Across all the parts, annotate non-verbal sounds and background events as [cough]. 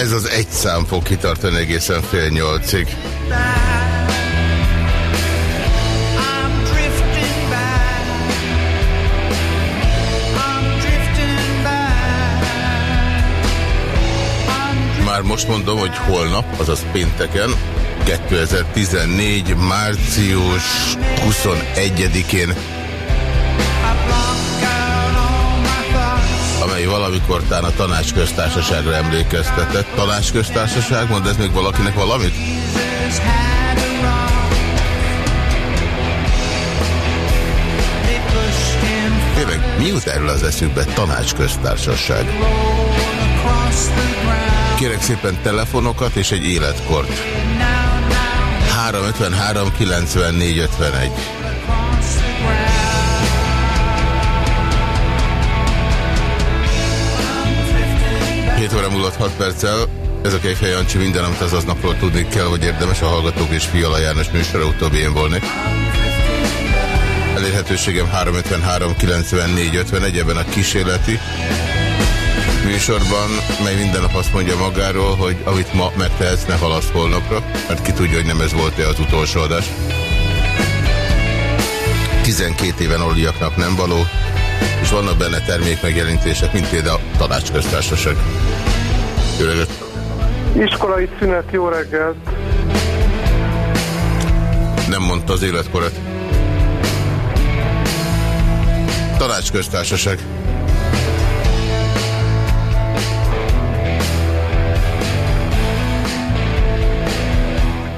Ez az egy szám fog kitartani egészen fél nyolcig. Már most mondom, hogy holnap, azaz pénteken, 2014. március 21-én amely valamikor tán a tanácsköztársaságra emlékeztetett. Tanácsköztársaság, mond ez még valakinek valamit? Tényleg, mi jut erről az eszükbe? Tanácsköztársaság. Kérek szépen telefonokat és egy életkort. 353 94 51. 7 óra múlott 6 perccel. Ez a Kejfej Jancsi minden, amit az aznapról tudni kell, hogy érdemes a Hallgatók és Fiala János műsora utóbbi én volnék. Elérhetőségem 353 94 51 ebben a kísérleti műsorban, mely minden nap azt mondja magáról, hogy amit ma megtehetsz, ne halasz holnapra, mert ki tudja, hogy nem ez volt-e az utolsó adás. 12 éven oliaknak nem való, és vannak benne termékmegjelentések, mint például a tanácsköztársaság. Jó reggelt! Iskolai szünet, jó reggelt! Nem mondta az életkorat. Tanácsköztársaság.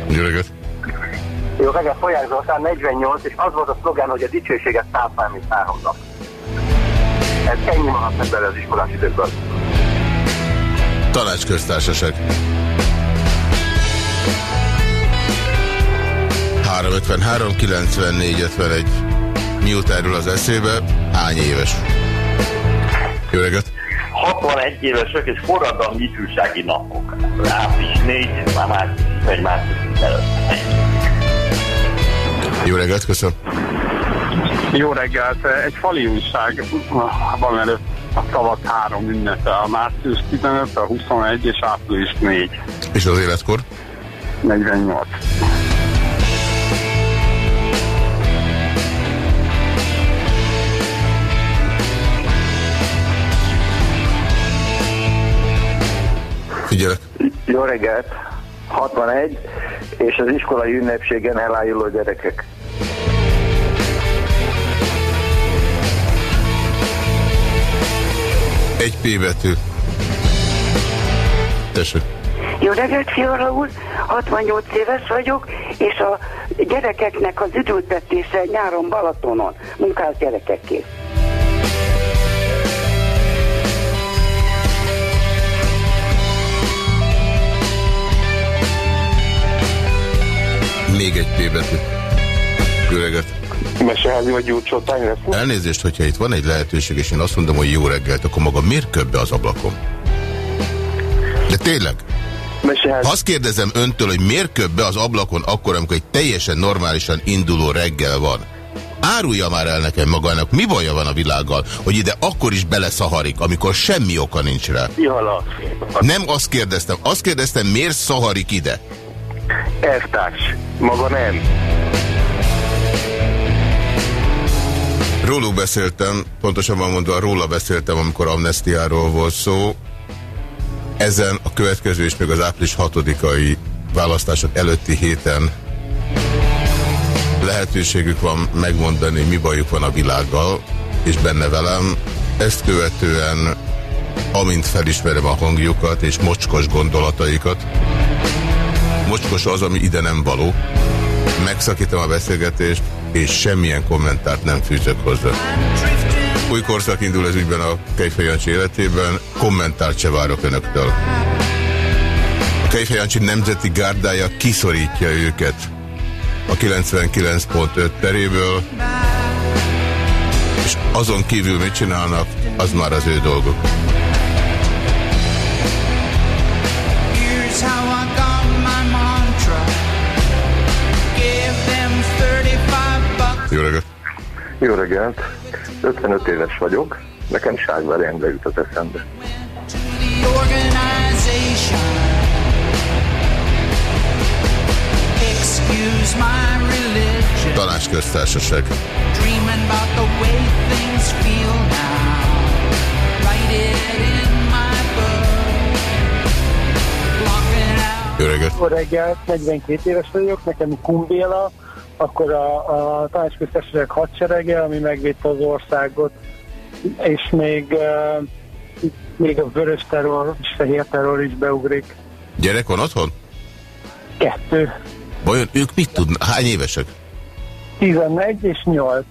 Jó reggelt! Jó reggelt, Folyák Zoltán, 48, és az volt a szlogán, hogy a dicsőséget mint háromnak. Ez ennyi maradt bele az iskolás időkből. Tanácsköztársaság. 353 94 51. Mi jut erről az eszébe? Hány éves? Jó reggelt! 61 évesek és forradalmi ifjúsági napok. Április 4, már március, vagy március előtt. Jó reggelt, köszönöm. Jó reggelt! Egy fali újság van előtt a szavat három ünnepe, a március 15, a 21 és április 4. És az életkor? 48. Figyelek. Jó reggelt, 61, és az iskolai ünnepségen elájuló gyerekek. Egy P betű. Tessék. Jó reggelt, Fiala úr! 68 éves vagyok, és a gyerekeknek az üdültetése nyáron Balatonon, munkás gyerekekké. Még egy P betű. Jó reggelt. Meseházi vagy gyújtsótány lesz? Elnézést, hogyha itt van egy lehetőség, és én azt mondom, hogy jó reggelt, akkor maga miért köp be az ablakon? De tényleg? Meseházi. Ha azt kérdezem öntől, hogy miért köp be az ablakon akkor, amikor egy teljesen normálisan induló reggel van, árulja már el nekem magának, mi baja van a világgal, hogy ide akkor is beleszaharik, amikor semmi oka nincs rá. Ihala. Nem azt kérdeztem, azt kérdeztem, miért szaharik ide? Elvtárs. Maga nem. Róluk beszéltem, pontosabban mondva róla beszéltem, amikor amnestiáról volt szó. Ezen a következő és még az április 6-ai választások előtti héten lehetőségük van megmondani, mi bajuk van a világgal, és benne velem. Ezt követően, amint felismerem a hangjukat és mocskos gondolataikat, mocskos az, ami ide nem való, megszakítom a beszélgetést, és semmilyen kommentárt nem fűzök hozzá. Új korszak indul ez ügyben a Kejfej Jancsi életében, kommentárt se várok önöktől. A Kejfej Jancsi nemzeti gárdája kiszorítja őket a 99.5 teréből, és azon kívül mit csinálnak, az már az ő dolguk. Here's how I Jó reggelt! Jó reggelt. 55 éves vagyok. Nekem Ságvári Endre jut az eszembe. Tanácsköztársaság. Jó reggelt. Jó reggelt, 42 éves vagyok, nekem Kumbéla, akkor a, a tanácsköztársaság hadserege, ami megvédte az országot, és még, uh, még a vörös terror és fehér terror is beugrik. Gyerek van otthon? Kettő, Vajon ők mit tudnak? Hány évesek? 11 és 8.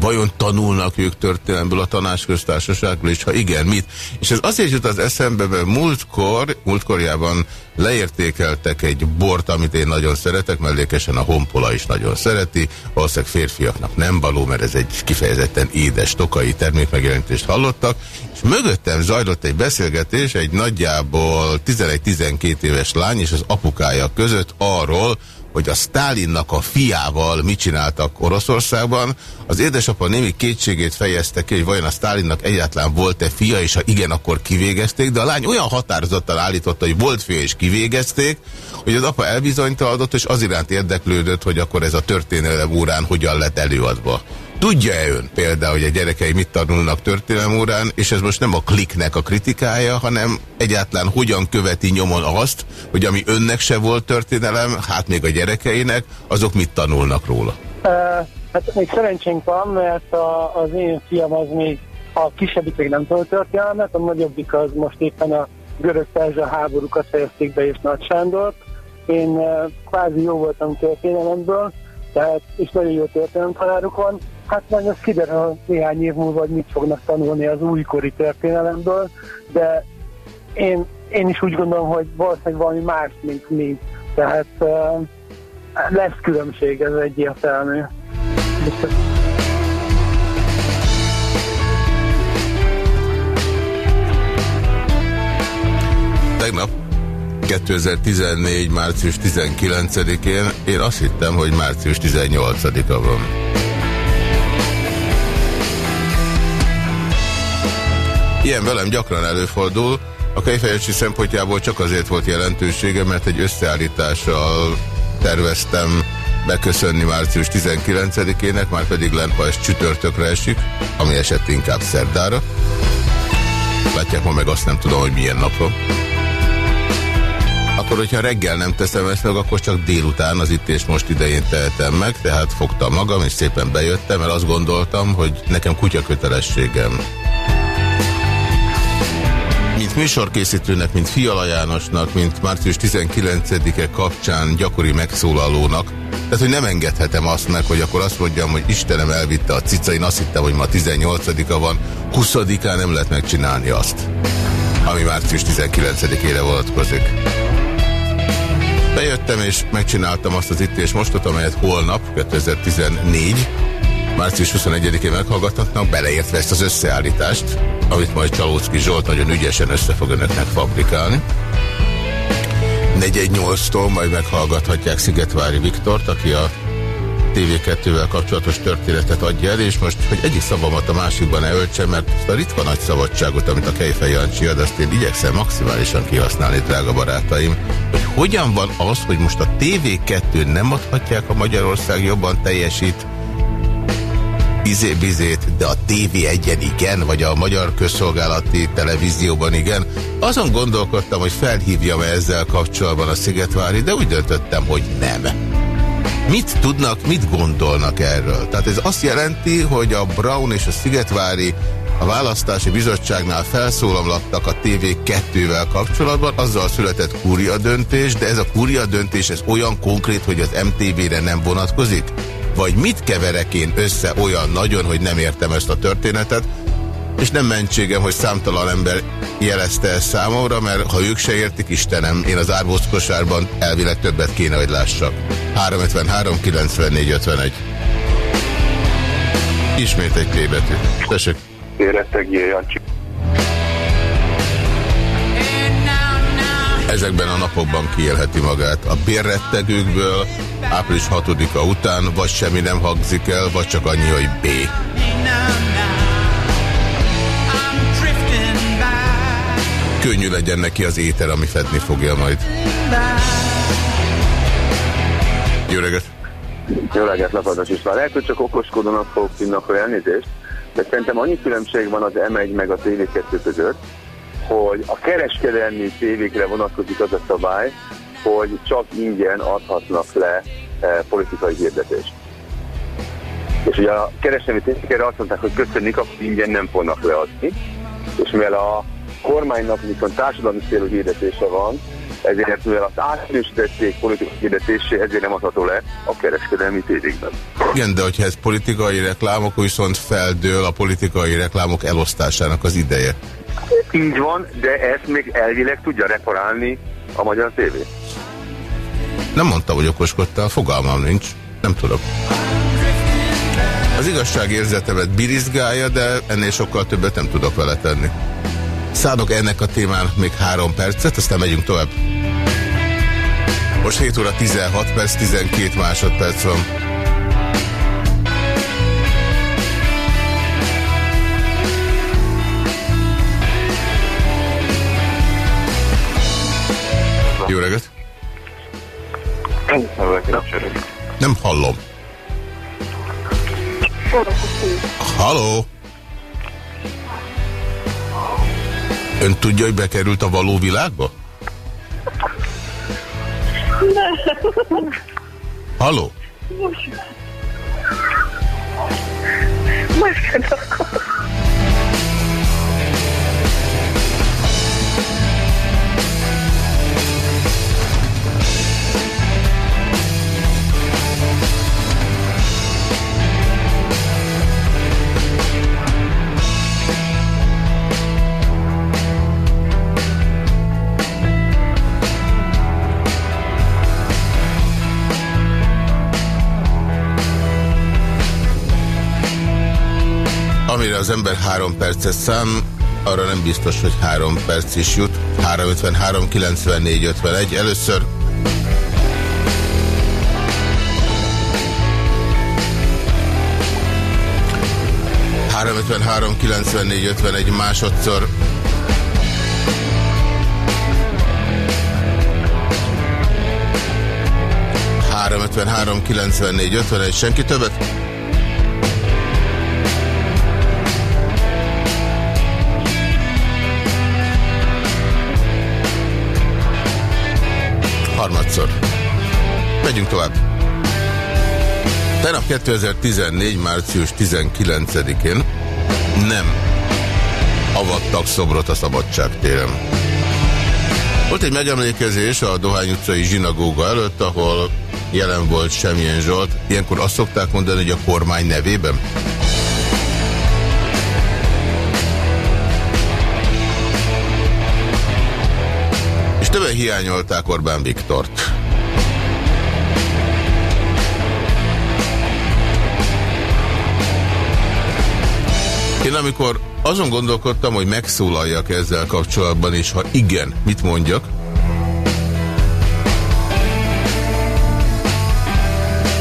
Vajon tanulnak ők történelemből a tanácsköztársaságból, és ha igen, mit? És ez azért jut az eszembe, mert múltkor, múltkorjában leértékeltek egy bort, amit én nagyon szeretek, mellékesen a honpola is nagyon szereti, valószínűleg férfiaknak nem való, mert ez egy kifejezetten édes tokai termékmegjelentést hallottak, és mögöttem zajlott egy beszélgetés egy nagyjából 11-12 éves lány és az apukája között arról, hogy a Stálinnak a fiával mit csináltak Oroszországban. Az édesapa némi kétségét fejezte ki, hogy vajon a Stálinnak egyáltalán volt-e fia, és ha igen, akkor kivégezték, de a lány olyan határozottan állította, hogy volt fia és kivégezték, hogy az apa elbizonytalanodott, és az iránt érdeklődött, hogy akkor ez a történelem órán hogyan lett előadva. Tudja-e ön például, hogy a gyerekei mit tanulnak történelem órán, és ez most nem a kliknek a kritikája, hanem egyáltalán hogyan követi nyomon azt, hogy ami önnek se volt történelem, hát még a gyerekeinek, azok mit tanulnak róla? Uh, hát még szerencsénk van, mert a, az én fiam az még, a kisebbik még nem tanult történelmet, a nagyobbik az most éppen a görög perzsa háborúkat fejezték be és Nagy Sándort. Én uh, kvázi jó voltam történelemből, tehát, és nagyon jó történelemtanáruk van. Hát majd az kiderül néhány év múlva, hogy mit fognak tanulni az újkori történelemből, de én, én is úgy gondolom, hogy valószínűleg valami más, mint mi. Tehát uh, lesz különbség, ez egyértelmű. Biztos. Tegnap 2014. március 19-én én azt hittem, hogy március 18-a van. Ilyen velem gyakran előfordul, a kejfejecsi szempontjából csak azért volt jelentősége, mert egy összeállítással terveztem beköszönni március 19-ének, már pedig lent, ha ez csütörtökre esik, ami esett inkább szerdára. Látják, ma meg azt nem tudom, hogy milyen nap van. Akkor, hogyha reggel nem teszem ezt meg, akkor csak délután az itt és most idején tehetem meg, tehát fogtam magam, és szépen bejöttem, mert azt gondoltam, hogy nekem kutya kötelességem. Mint műsorkészítőnek, mint Fiala Jánosnak, mint március 19-e kapcsán gyakori megszólalónak, tehát, hogy nem engedhetem azt meg, hogy akkor azt mondjam, hogy Istenem elvitte a cica, én azt hittem, hogy ma 18-a van, 20-án nem lehet megcsinálni azt, ami március 19-ére vonatkozik. Bejöttem és megcsináltam azt az itt és mostot, amelyet holnap, 2014, március 21-én meghallgathatnak, beleértve ezt az összeállítást, amit majd Csalócki Zsolt nagyon ügyesen össze fog önöknek fabrikálni. 418-tól majd meghallgathatják Szigetvári Viktort, aki a TV2-vel kapcsolatos történetet adja el, és most, hogy egyik szavamat a másikban ne öltsem, mert a ritka nagy szabadságot, amit a Kejfej Jancsi ad, azt én igyekszem maximálisan kihasználni, drága barátaim, hogy hogyan van az, hogy most a TV2 nem adhatják a Magyarország jobban teljesít izébizét, de a TV egyen igen, vagy a Magyar Közszolgálati Televízióban igen. Azon gondolkodtam, hogy felhívjam -e ezzel kapcsolatban a Szigetvári, de úgy döntöttem, hogy nem. Mit tudnak, mit gondolnak erről? Tehát ez azt jelenti, hogy a Brown és a Szigetvári a választási bizottságnál felszólamlattak a TV2-vel kapcsolatban, azzal született kúria döntés, de ez a kúria döntés ez olyan konkrét, hogy az MTV-re nem vonatkozik? Vagy mit keverek én össze olyan nagyon, hogy nem értem ezt a történetet? És nem mentségem, hogy számtalan ember jelezte ezt számomra, mert ha ők se értik, Istenem, én az árbóc kosárban elvileg többet kéne, hogy lássak. 353 94 51. Ismét egy P betű. Tessék. Érettegjé, Jancsi. Ezekben a napokban kiélheti magát. A bérrettegőkből április 6-a után vagy semmi nem hangzik el, vagy csak annyi, hogy B. Könnyű legyen neki az éter, ami fedni fogja majd. Jó reggelt! Jó reggelt, Lapadas István. Lehet, hogy csak okoskodónak fogok tűnni, akkor elnézést, de szerintem annyi különbség van az M1 meg a TV2 között, hogy a kereskedelmi tévékre vonatkozik az a szabály, hogy csak ingyen adhatnak le eh, politikai hirdetést. És ugye a kereskedelmi tévékre azt mondták, hogy köszönjük, akkor ingyen nem fognak leadni, és mivel a kormánynak viszont társadalmi célú hirdetése van, ezért mivel az átnősítették politikai hirdetésé, ezért nem adható le a kereskedelmi tévékben. Igen, de hogyha ez politikai reklámok, akkor viszont feldől a politikai reklámok elosztásának az ideje. Így van, de ezt még elvileg tudja reparálni a magyar tévé. Nem mondta, hogy okoskodtál, fogalmam nincs. Nem tudom. Az igazságérzetemet birizgálja, de ennél sokkal többet nem tudok vele tenni. Szánok ennek a témának még három percet, aztán megyünk tovább. Most 7 óra 16 perc, 12 másodperc van. Jó reggelt! Nem hallom. Halló! Ön tudja, hogy bekerült a való világba? Halló? Amire az ember három percet szám, arra nem biztos, hogy három perc is jut. 353 94 51. Először Három 94 51 másodszor Három 94 51 senki többet? Harmadszor. Megyünk tovább. Tegnap 2014. március 19-én nem avattak szobrot a Szabadság téren. Volt egy megemlékezés a Dohány utcai zsinagóga előtt, ahol jelen volt Semjén Zsolt. Ilyenkor azt szokták mondani, hogy a kormány nevében? Többen hiányolták Orbán Viktort. Én amikor azon gondolkodtam, hogy megszólaljak ezzel kapcsolatban, és ha igen, mit mondjak,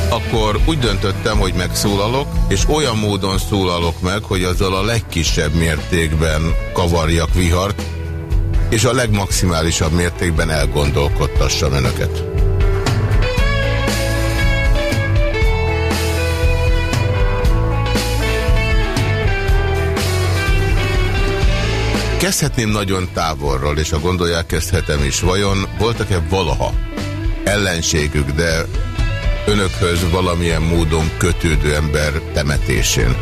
akkor úgy döntöttem, hogy megszólalok, és olyan módon szólalok meg, hogy azzal a legkisebb mértékben kavarjak vihart, és a legmaximálisabb mértékben elgondolkodtassam önöket. Kezdhetném nagyon távolról, és a gondolják, kezdhetem is. Vajon voltak-e valaha ellenségük, de önökhöz valamilyen módon kötődő ember temetésén?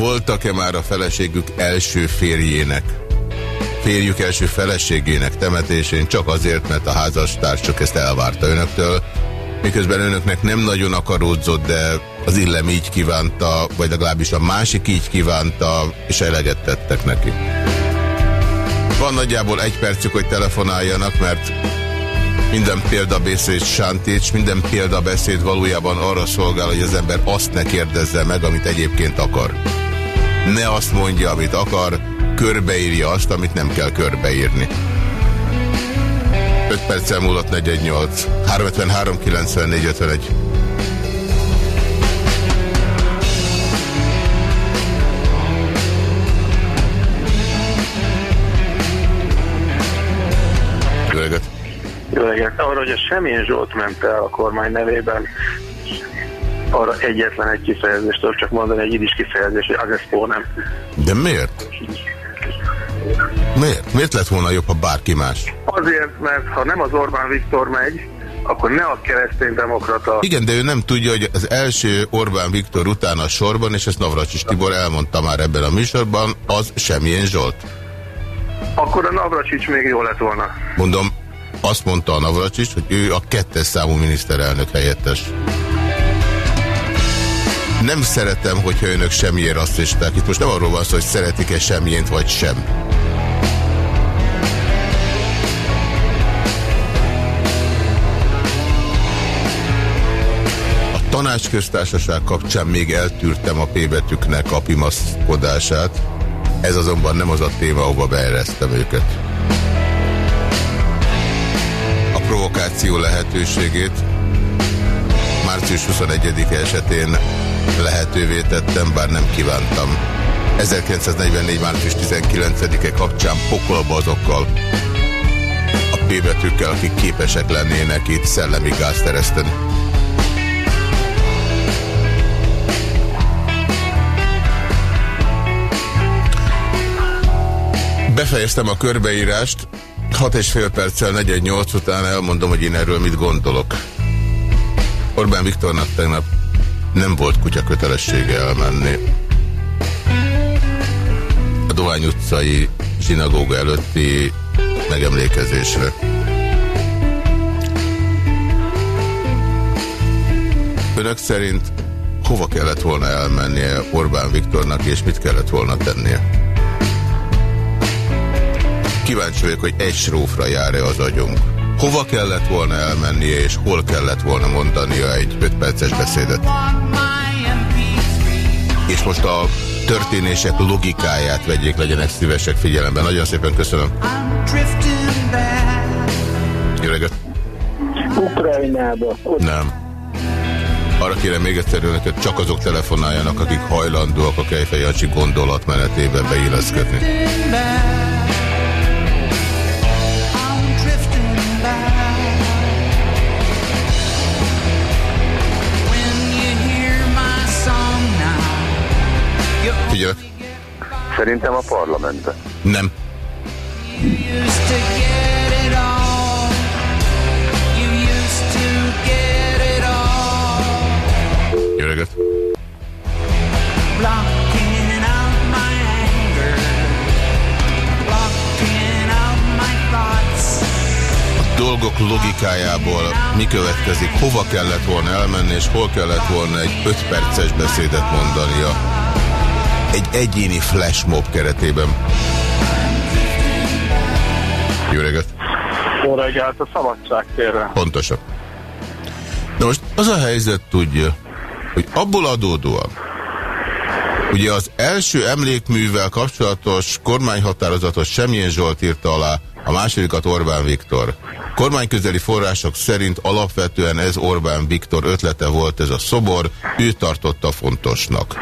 Voltak-e már a feleségük első férjének, férjük első feleségének temetésén csak azért, mert a házastársuk ezt elvárta önöktől, miközben önöknek nem nagyon akaródzott, de az illem így kívánta, vagy legalábbis a másik így kívánta, és eleget tettek neki. Van nagyjából egy percük, hogy telefonáljanak, mert minden példabeszéd sántíts, minden példabeszéd valójában arra szolgál, hogy az ember azt ne kérdezze meg, amit egyébként akar ne azt mondja, amit akar, körbeírja azt, amit nem kell körbeírni. 5 perccel múlott 418, 353 94 51. Jó reggelt! Arra, hogy a Semjén Zsolt ment el a kormány nevében, arra egyetlen egy kifejezést tudok csak mondani, egy idis kifejezés, hogy ez nem. De miért? Miért? Miért lett volna jobb, ha bárki más? Azért, mert ha nem az Orbán Viktor megy, akkor ne a kereszténydemokrata. Igen, de ő nem tudja, hogy az első Orbán Viktor után a sorban, és ezt Navracsis Tibor elmondta már ebben a műsorban, az semmilyen Zsolt. Akkor a Navracsics még jó lett volna. Mondom, azt mondta a Navracsics, hogy ő a kettes számú miniszterelnök helyettes. Nem szeretem, hogyha önök semmilyen rasszisták. Itt most nem arról van szó, hogy szeretik-e semmilyen vagy sem. A tanácsköztársaság kapcsán még eltűrtem a P betűknek a pimaszkodását. Ez azonban nem az a téma, ahova beeresztem őket. A provokáció lehetőségét március 21-e esetén lehetővé tettem, bár nem kívántam. 1944. március 19-e kapcsán pokolba azokkal a P betűkkel, akik képesek lennének itt szellemi gázt ereszteni. Befejeztem a körbeírást, 6 és fél perccel 48 után elmondom, hogy én erről mit gondolok. Orbán Viktornak tegnap nem volt kutya kötelessége elmenni. A Dohány utcai zsinagóga előtti megemlékezésre. Önök szerint hova kellett volna elmennie Orbán Viktornak, és mit kellett volna tennie? Kíváncsi vagyok, hogy egy srófra jár-e az agyunk. Hova kellett volna elmennie, és hol kellett volna mondania egy 5 perces beszédet? És most a történések logikáját vegyék, legyenek szívesek figyelemben. Nagyon szépen köszönöm. Jó reggelt! Ukrajnába. Nem. Arra kérem még egyszer önöket, csak azok telefonáljanak, akik hajlandóak a Kejfej Jancsi gondolatmenetébe beilleszkedni. Figyelek. Szerintem a parlamentbe. Nem. Jó reggelt! A dolgok logikájából mi következik, hova kellett volna elmenni, és hol kellett volna egy 5 perces beszédet mondania egy egyéni flashmob keretében. Jó reggelt! Jó reggelt a szabadság térre. Pontosan. Na most az a helyzet tudja, hogy abból adódóan, ugye az első emlékművel kapcsolatos kormányhatározatot Semjén Zsolt írta alá, a másodikat Orbán Viktor. Kormányközeli források szerint alapvetően ez Orbán Viktor ötlete volt ez a szobor, ő tartotta fontosnak.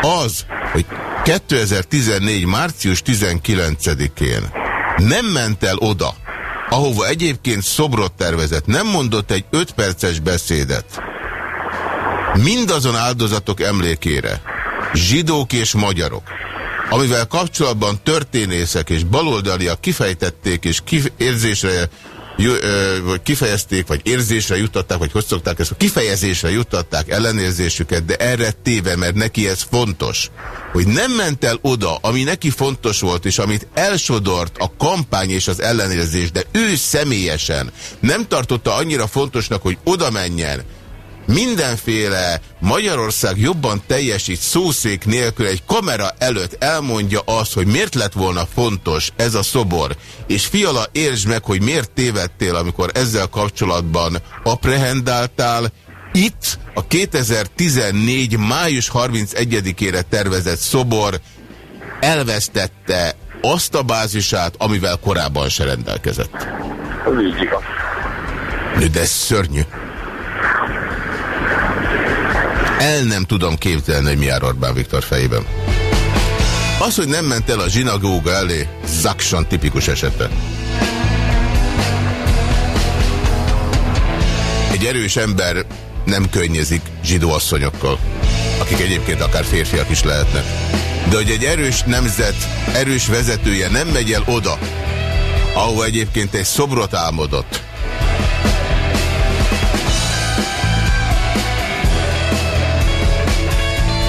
Az, hogy 2014. március 19-én nem ment el oda, ahova egyébként szobrot tervezett, nem mondott egy 5 perces beszédet, mindazon áldozatok emlékére, zsidók és magyarok, amivel kapcsolatban történészek és baloldaliak kifejtették és érzésre vagy kifejezték, vagy érzésre juttatták, vagy hogy szokták ezt, kifejezésre juttatták ellenérzésüket, de erre téve, mert neki ez fontos, hogy nem ment el oda, ami neki fontos volt, és amit elsodort a kampány és az ellenérzés, de ő személyesen nem tartotta annyira fontosnak, hogy oda menjen, mindenféle Magyarország jobban teljesít szószék nélkül egy kamera előtt elmondja azt, hogy miért lett volna fontos ez a szobor, és fiala értsd meg, hogy miért tévedtél, amikor ezzel kapcsolatban aprehendáltál, itt a 2014. május 31-ére tervezett szobor elvesztette azt a bázisát, amivel korábban se rendelkezett. Ez így igaz. De ez szörnyű. El nem tudom képzelni, hogy mi jár Orbán Viktor fejében. Az, hogy nem ment el a zsinagóga elé, Zaksan tipikus esete. Egy erős ember nem könnyezik zsidó asszonyokkal, akik egyébként akár férfiak is lehetnek. De hogy egy erős nemzet, erős vezetője nem megy el oda, ahol egyébként egy szobrot álmodott,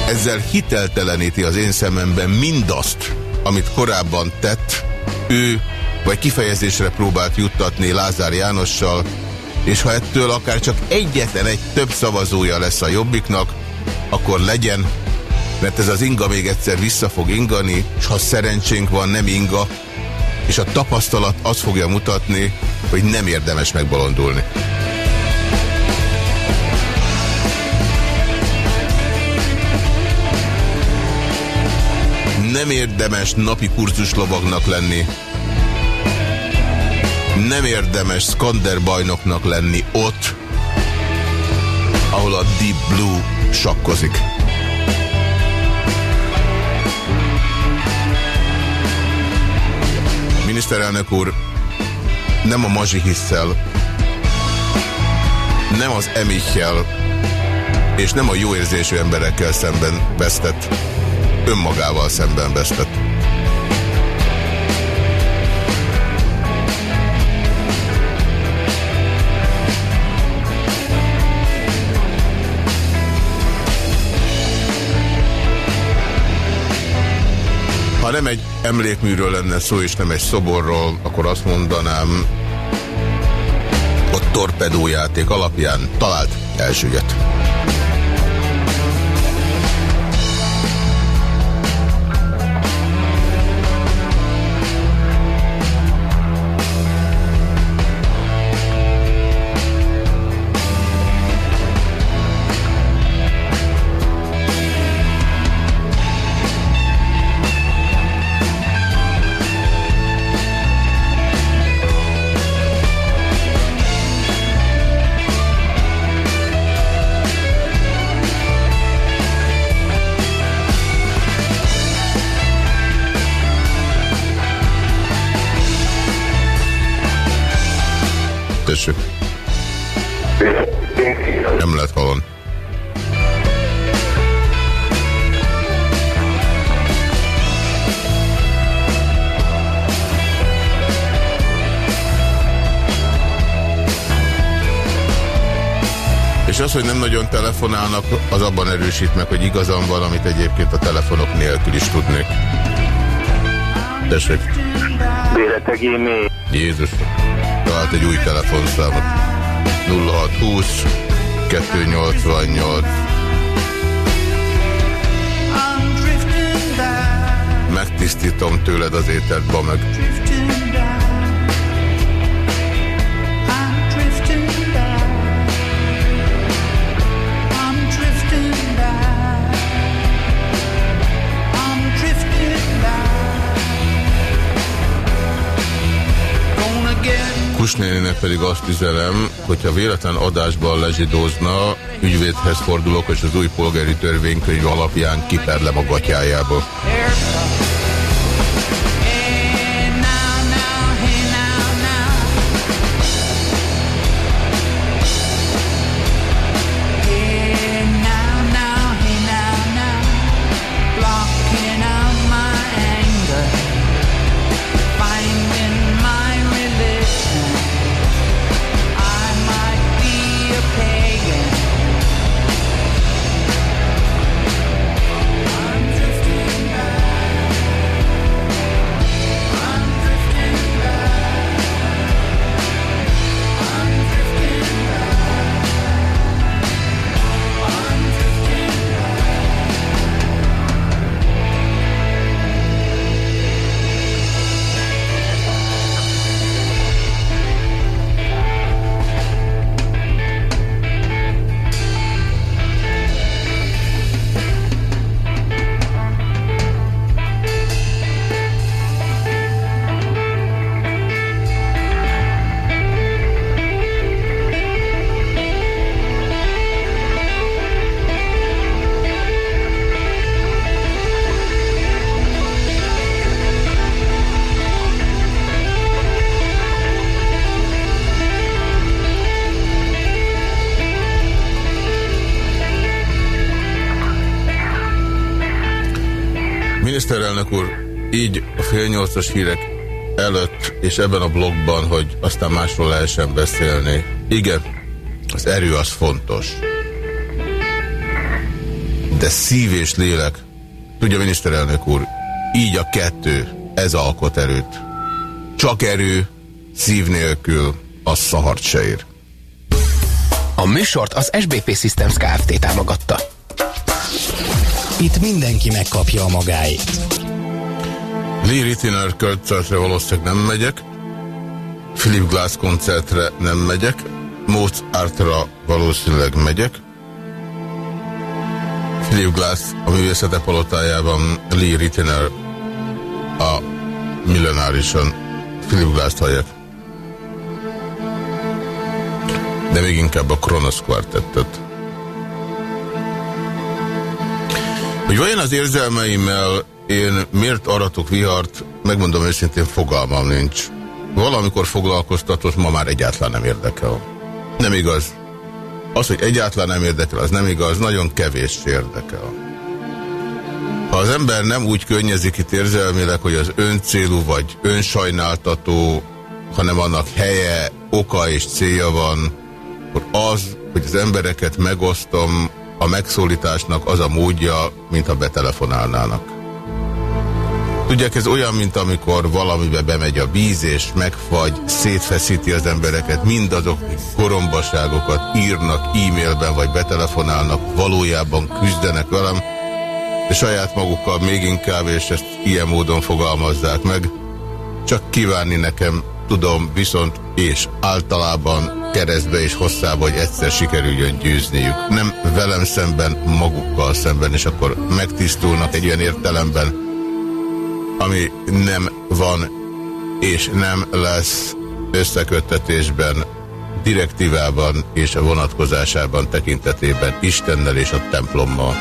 ezzel hitelteleníti az én szememben mindazt, amit korábban tett, ő vagy kifejezésre próbált juttatni Lázár Jánossal, és ha ettől akár csak egyetlen egy több szavazója lesz a Jobbiknak, akkor legyen, mert ez az inga még egyszer vissza fog ingani, és ha szerencsénk van, nem inga, és a tapasztalat azt fogja mutatni, hogy nem érdemes megbolondulni. Nem érdemes napi kurzuslovagnak lenni. Nem érdemes Skander bajnoknak lenni ott, ahol a Deep Blue sakkozik. Miniszterelnök úr, nem a mazsihisszel, nem az emichel, és nem a jó érzésű emberekkel szemben vesztett, önmagával szemben vesztett. Ha nem egy emlékműről lenne szó, és nem egy szoborról, akkor azt mondanám, a torpedójáték alapján talált elsőget. Nagyon telefonálnak, az abban erősít meg, hogy igazam van, amit egyébként a telefonok nélkül is tudnék. Tessék. Véreteg e-mail. Jézus. Talált egy új telefonszámot. 0620 288 Megtisztítom tőled az ételt, ba meg. Kusnénének pedig azt üzelem, hogyha véletlen adásban lezsidózna, ügyvédhez fordulok, és az új polgári törvénykönyv alapján kiperlem a gatyájába. 8-as hírek előtt, és ebben a blogban, hogy aztán másról lehessen beszélni. Igen, az erő az fontos. De szív és lélek, tudja miniszterelnök úr, így a kettő, ez alkot erőt. Csak erő, szív nélkül, az szahart se ér. A műsort az SBP Systems Kft. támogatta. Itt mindenki megkapja a magáit. Lee Ritiner koncertre valószínűleg nem megyek, Philip Glass koncertre nem megyek, Mozartra valószínűleg megyek, Philip Glass a művészete palotájában, Lee Ritiner a millenárison Philip Glass-t hallják. De még inkább a Kronos Quartettet. Hogy vajon az érzelmeimmel én miért aratok vihart, megmondom őszintén, fogalmam nincs. Valamikor foglalkoztatott, ma már egyáltalán nem érdekel. Nem igaz. Az, hogy egyáltalán nem érdekel, az nem igaz, nagyon kevés érdekel. Ha az ember nem úgy könnyezik itt érzelmileg, hogy az öncélú vagy önsajnáltató, hanem annak helye, oka és célja van, akkor az, hogy az embereket megosztom, a megszólításnak az a módja, mintha betelefonálnának. Tudják, ez olyan, mint amikor valamibe bemegy a víz, és megfagy, szétfeszíti az embereket, mindazok, akik korombaságokat írnak e-mailben, vagy betelefonálnak, valójában küzdenek velem, de saját magukkal még inkább, és ezt ilyen módon fogalmazzák meg. Csak kívánni nekem tudom, viszont és általában keresztbe és hosszába, hogy egyszer sikerüljön győzniük. Nem velem szemben, magukkal szemben, és akkor megtisztulnak egy olyan értelemben, ami nem van és nem lesz összeköttetésben, direktívában és a vonatkozásában tekintetében Istennel és a templommal.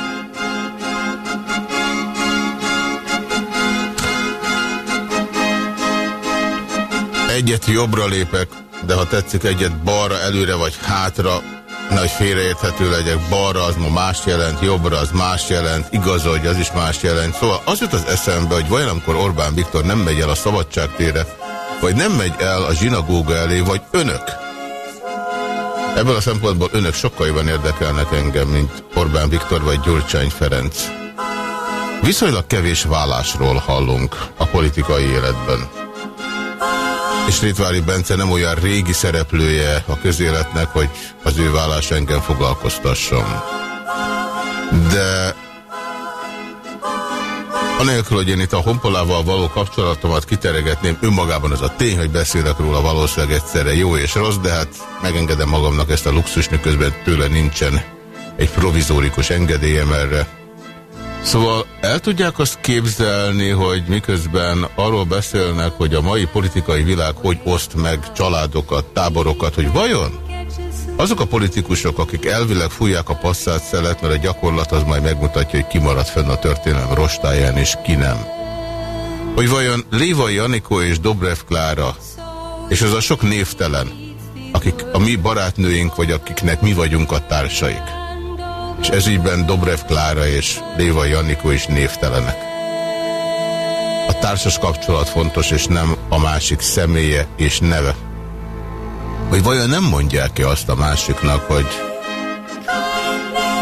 Egyet jobbra lépek, de ha tetszik egyet balra, előre vagy hátra, nagy félreérthető legyek, balra az ma más jelent, jobbra az más jelent, igaz, hogy az is más jelent. Szóval az jut az eszembe, hogy vajon amikor Orbán Viktor nem megy el a szabadságtére, vagy nem megy el a zsinagóga elé, vagy önök. Ebből a szempontból önök sokkal jobban érdekelnek engem, mint Orbán Viktor vagy Gyurcsány Ferenc. Viszonylag kevés vállásról hallunk a politikai életben és Ritvári Bence nem olyan régi szereplője a közéletnek, hogy az ő vállás engem foglalkoztasson. De anélkül, hogy én itt a honpolával való kapcsolatomat kiteregetném, önmagában az a tény, hogy beszélek róla valószínűleg egyszerre jó és rossz, de hát megengedem magamnak ezt a luxus, miközben tőle nincsen egy provizórikus engedélyem erre. Szóval el tudják azt képzelni, hogy miközben arról beszélnek, hogy a mai politikai világ hogy oszt meg családokat, táborokat, hogy vajon azok a politikusok, akik elvileg fújják a passzát szelet, mert a gyakorlat az majd megmutatja, hogy ki marad fenn a történelem rostáján, és ki nem. Hogy vajon Léva Janikó és Dobrev Klára, és az a sok névtelen, akik a mi barátnőink, vagy akiknek mi vagyunk a társaik és ezügyben Dobrev Klára és Léva Jannikó is névtelenek. A társas kapcsolat fontos, és nem a másik személye és neve. Hogy vajon nem mondják-e azt a másiknak, hogy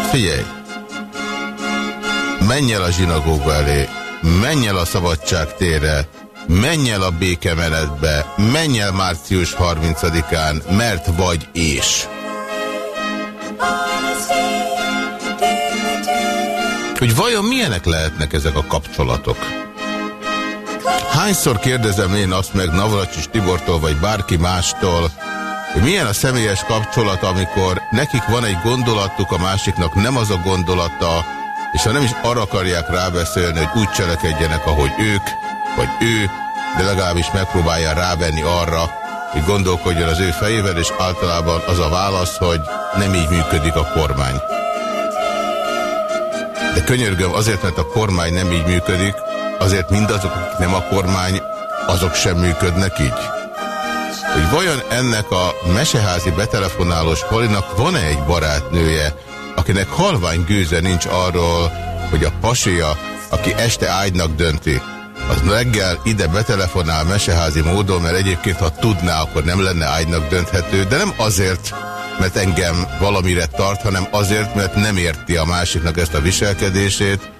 figyelj, menj el a zsinagóga elé, menj el a szabadság térre, menj el a békemenetbe, menj el március 30-án, mert vagy és. Hogy vajon milyenek lehetnek ezek a kapcsolatok. Hányszor kérdezem én azt meg Navracsis Tibortól, vagy bárki mástól, hogy milyen a személyes kapcsolat, amikor nekik van egy gondolatuk, a másiknak nem az a gondolata, és ha nem is arra akarják rábeszélni, hogy úgy cselekedjenek, ahogy ők, vagy ő, de legalábbis megpróbálja rávenni arra, hogy gondolkodjon az ő fejével, és általában az a válasz, hogy nem így működik a kormány. De könyörgöm azért, mert a kormány nem így működik, azért mindazok, akik nem a kormány, azok sem működnek így. Hogy vajon ennek a meseházi betelefonálós Polinak van-e egy barátnője, akinek halvány gőze nincs arról, hogy a pasia aki este ágynak dönti, az reggel ide betelefonál meseházi módon, mert egyébként ha tudná, akkor nem lenne ágynak dönthető, de nem azért, mert engem valamire tart, hanem azért, mert nem érti a másiknak ezt a viselkedését,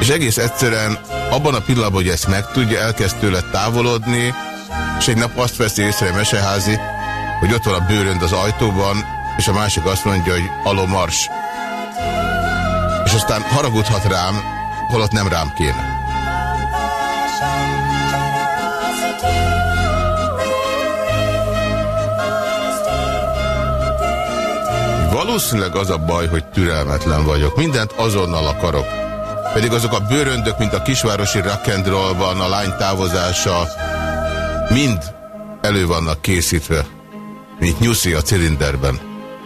és egész egyszerűen abban a pillanatban, hogy ezt megtudja, elkezd tőle távolodni, és egy nap azt veszi észre meseházi, hogy ott van a bőrönd az ajtóban, és a másik azt mondja, hogy aló mars. És aztán haragudhat rám, holott nem rám kéne. Valószínűleg az a baj, hogy türelmetlen vagyok. Mindent azonnal akarok. Pedig azok a bőröndök, mint a kisvárosi rock'n'rollban, a lány távozása, mind elő vannak készítve, mint nyuszi a cilinderben.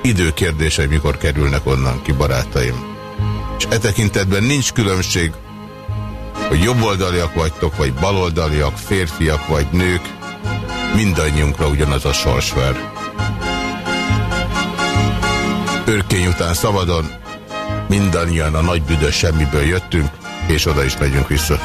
Időkérdése, mikor kerülnek onnan ki, barátaim. És e tekintetben nincs különbség, hogy jobboldaliak vagytok, vagy baloldaliak, férfiak vagy nők, mindannyiunkra ugyanaz a sorsver. Örkény után szabadon, mindannyian a nagy büdös semmiből jöttünk, és oda is megyünk vissza.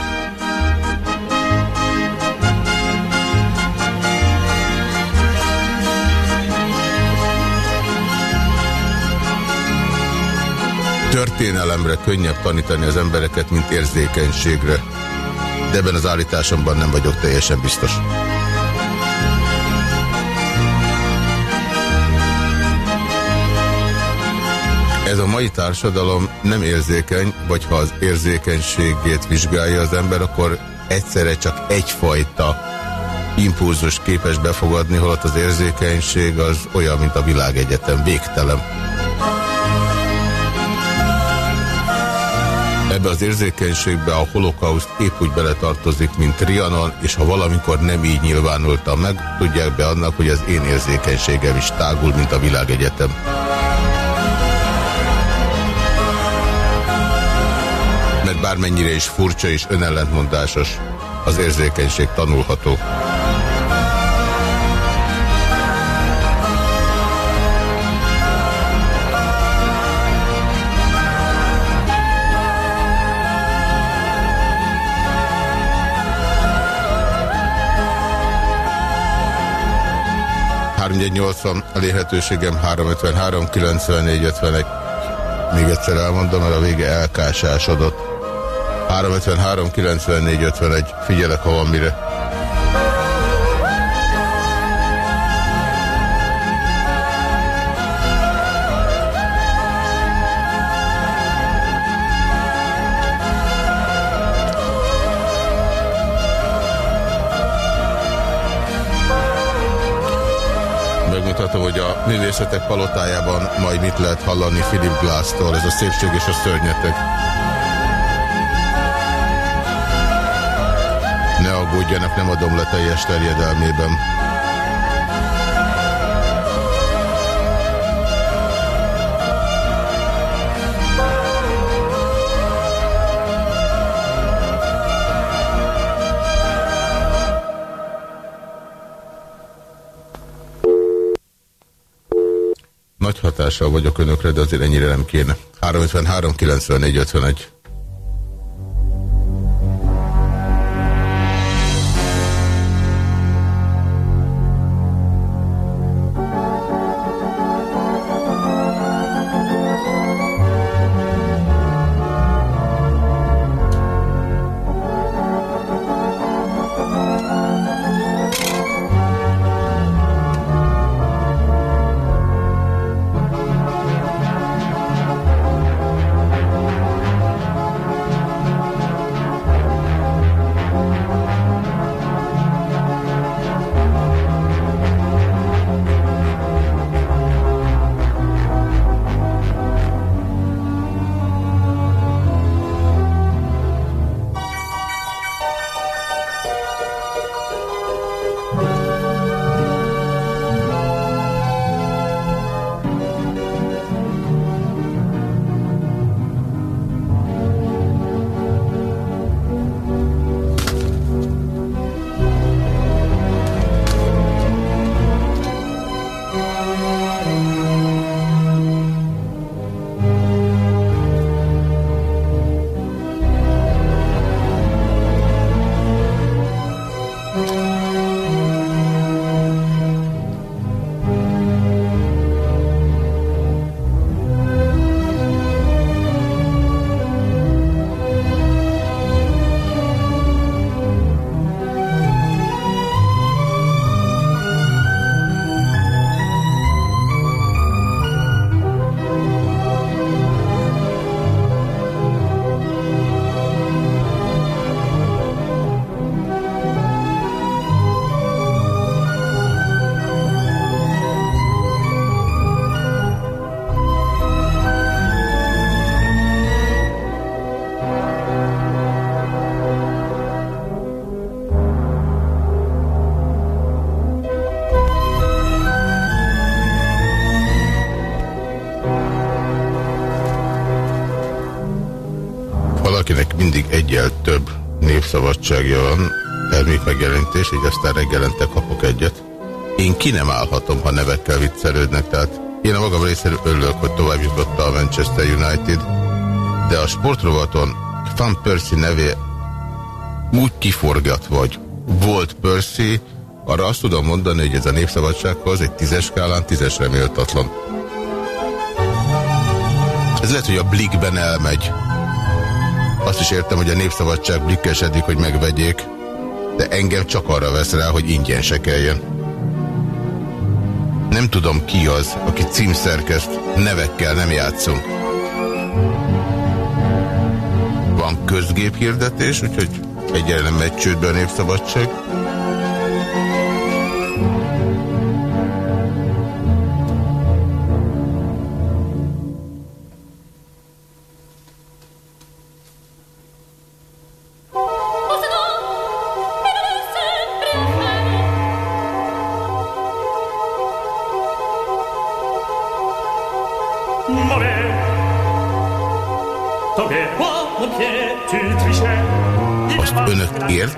Történelemre könnyebb tanítani az embereket, mint érzékenységre, de ebben az állításomban nem vagyok teljesen biztos. Ez a mai társadalom nem érzékeny, vagy ha az érzékenységét vizsgálja az ember, akkor egyszerre csak egyfajta impulzus képes befogadni, holott az érzékenység az olyan, mint a világegyetem, végtelen. Ebbe az érzékenységbe a holokauszt épp úgy beletartozik, mint Trianon, és ha valamikor nem így nyilvánultam meg, tudják be annak, hogy az én érzékenységem is tágul, mint a világegyetem. Mert bármennyire is furcsa és önellentmondásos, az érzékenység tanulható. elérhetőségem 353 94 51. Még egyszer elmondom, mert a vége elkásásodott. 353 94 51. Figyelek, ha van mire. megmutatom, hogy a művészetek palotájában majd mit lehet hallani Philip Glass-tól, ez a szépség és a szörnyetek. Aggódjanak, nem adom le teljes terjedelmében. Nagy hatással vagyok önökre, de azért ennyire nem kéne. 353 94 51. megjelentés, így aztán reggelente kapok egyet. Én ki nem állhatom, ha nevekkel viccelődnek, tehát én a magam részéről örülök, hogy tovább jutott a Manchester United, de a sportrovaton Van Percy nevé úgy kiforgat vagy volt Percy, arra azt tudom mondani, hogy ez a népszabadsághoz egy tízes skálán tízesre méltatlan. Ez lehet, hogy a blikben elmegy. Azt is értem, hogy a népszabadság blikkesedik, hogy megvegyék, de engem csak arra vesz rá, hogy ingyen se kelljen. Nem tudom ki az, aki címszerkeszt, nevekkel nem játszunk. Van közgéphirdetés, úgyhogy egyre nem megy csődbe a népszabadság.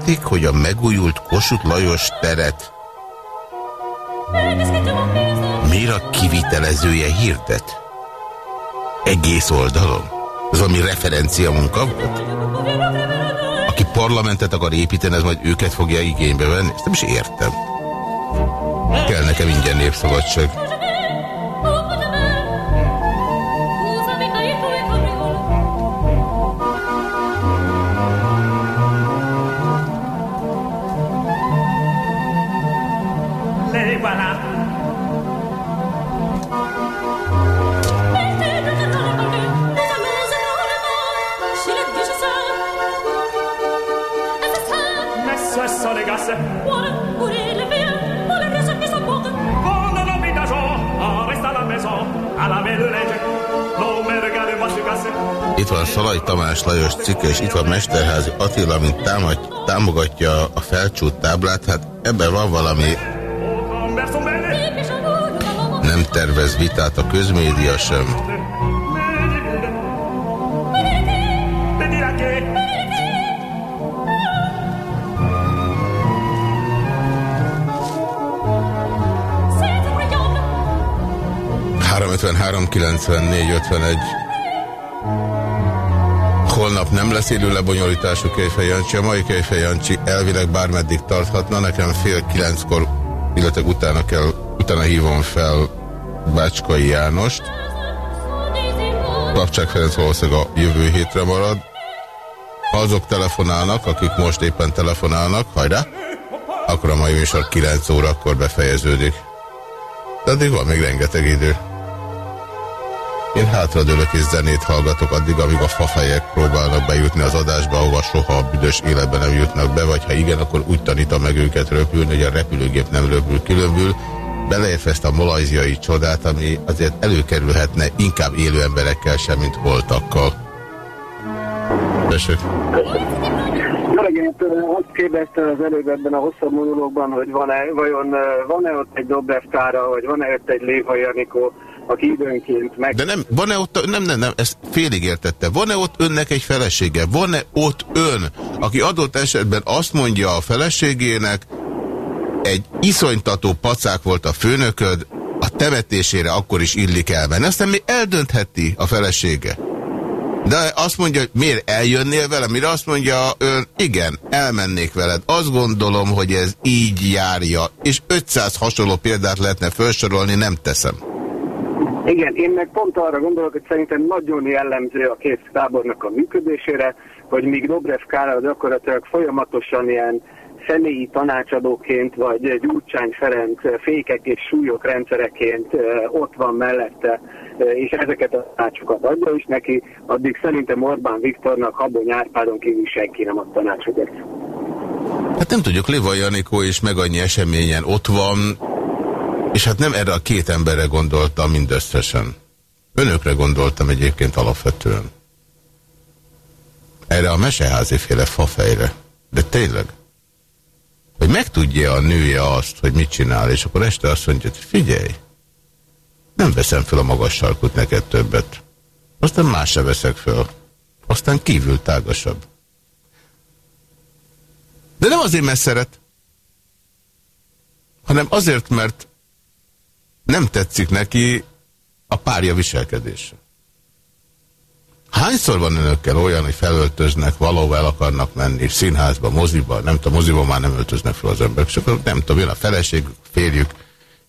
Értik, hogy a megújult Kossuth Lajos teret Mira kivitelezője hirdet? Egész oldalon? Ez valami referencia munka volt? Aki parlamentet akar építeni, ez majd őket fogja igénybe venni? Ezt nem is értem. Kell nekem ingyen népszabadság. Cikke, és itt van Mesterházi Attila, mint támad, támogatja a felcsút táblát. Hát ebben van valami, nem tervez vitát a közmédia sem. 353 94 51 Holnap nem lesz élő lebonyolítású Kejfej Jancsi. A mai Kejfej Jancsi elvileg bármeddig tarthatna. Nekem fél kilenckor, illetve utána kell, utána hívom fel Bácskai Jánost. Kapcsák Ferenc valószínűleg a jövő hétre marad. Azok telefonálnak, akik most éppen telefonálnak, hajrá, akkor a mai műsor 9 órakor befejeződik. De addig van még rengeteg idő. Hátradőlök és zenét hallgatok addig, amíg a fafejek próbálnak bejutni az adásba, ahova soha a büdös életben nem jutnak be, vagy ha igen, akkor úgy tanítom meg őket röpülni, hogy a repülőgép nem röpül különbül. Beleértve ezt a malajziai csodát, ami azért előkerülhetne inkább élő emberekkel sem, mint holtakkal. Tessék. Jó reggelt, azt kérdezte az előbb ebben a hosszabb monológban, hogy van-e, vajon eh, van-e ott egy Dobrev Kára, vagy van-e ott egy Léva Janikó, aki időnként meg... De nem, van-e ott, nem, nem, nem, ezt félig értette. Van-e ott önnek egy felesége? Van-e ott ön, aki adott esetben azt mondja a feleségének, egy iszonytató pacák volt a főnököd, a temetésére akkor is illik elmenni. Aztán még eldöntheti a felesége. De azt mondja, hogy miért eljönnél vele, mire azt mondja ön, igen, elmennék veled. Azt gondolom, hogy ez így járja, és 500 hasonló példát lehetne felsorolni, nem teszem. Igen, én meg pont arra gondolok, hogy szerintem nagyon jellemző a két tábornak a működésére, hogy míg Dobrev Kára gyakorlatilag folyamatosan ilyen személyi tanácsadóként, vagy Gyurcsány Ferenc fékek és súlyok rendszereként ott van mellette, és ezeket a tanácsokat adja is neki, addig szerintem Orbán Viktornak Habony Árpádon kívül senki nem ad tanácsokat. Hát nem tudjuk, Léva Janikó is meg annyi eseményen ott van, és hát nem erre a két emberre gondoltam mindösszesen. Önökre gondoltam egyébként alapvetően. Erre a meseházi féle fafejre. De tényleg. Hogy megtudja a nője azt, hogy mit csinál, és akkor este azt mondja, hogy figyelj, nem veszem fel a magas sarkut neked többet. Aztán más se veszek fel. aztán kívül tágasabb. De nem azért, mert szeret, hanem azért, mert nem tetszik neki a párja viselkedése. Hányszor van önökkel olyan, hogy felöltöznek, valahol el akarnak menni, színházba, moziba, nem tudom, moziba már nem öltöznek fel az emberek, csak nem tudom, jön a feleség, férjük,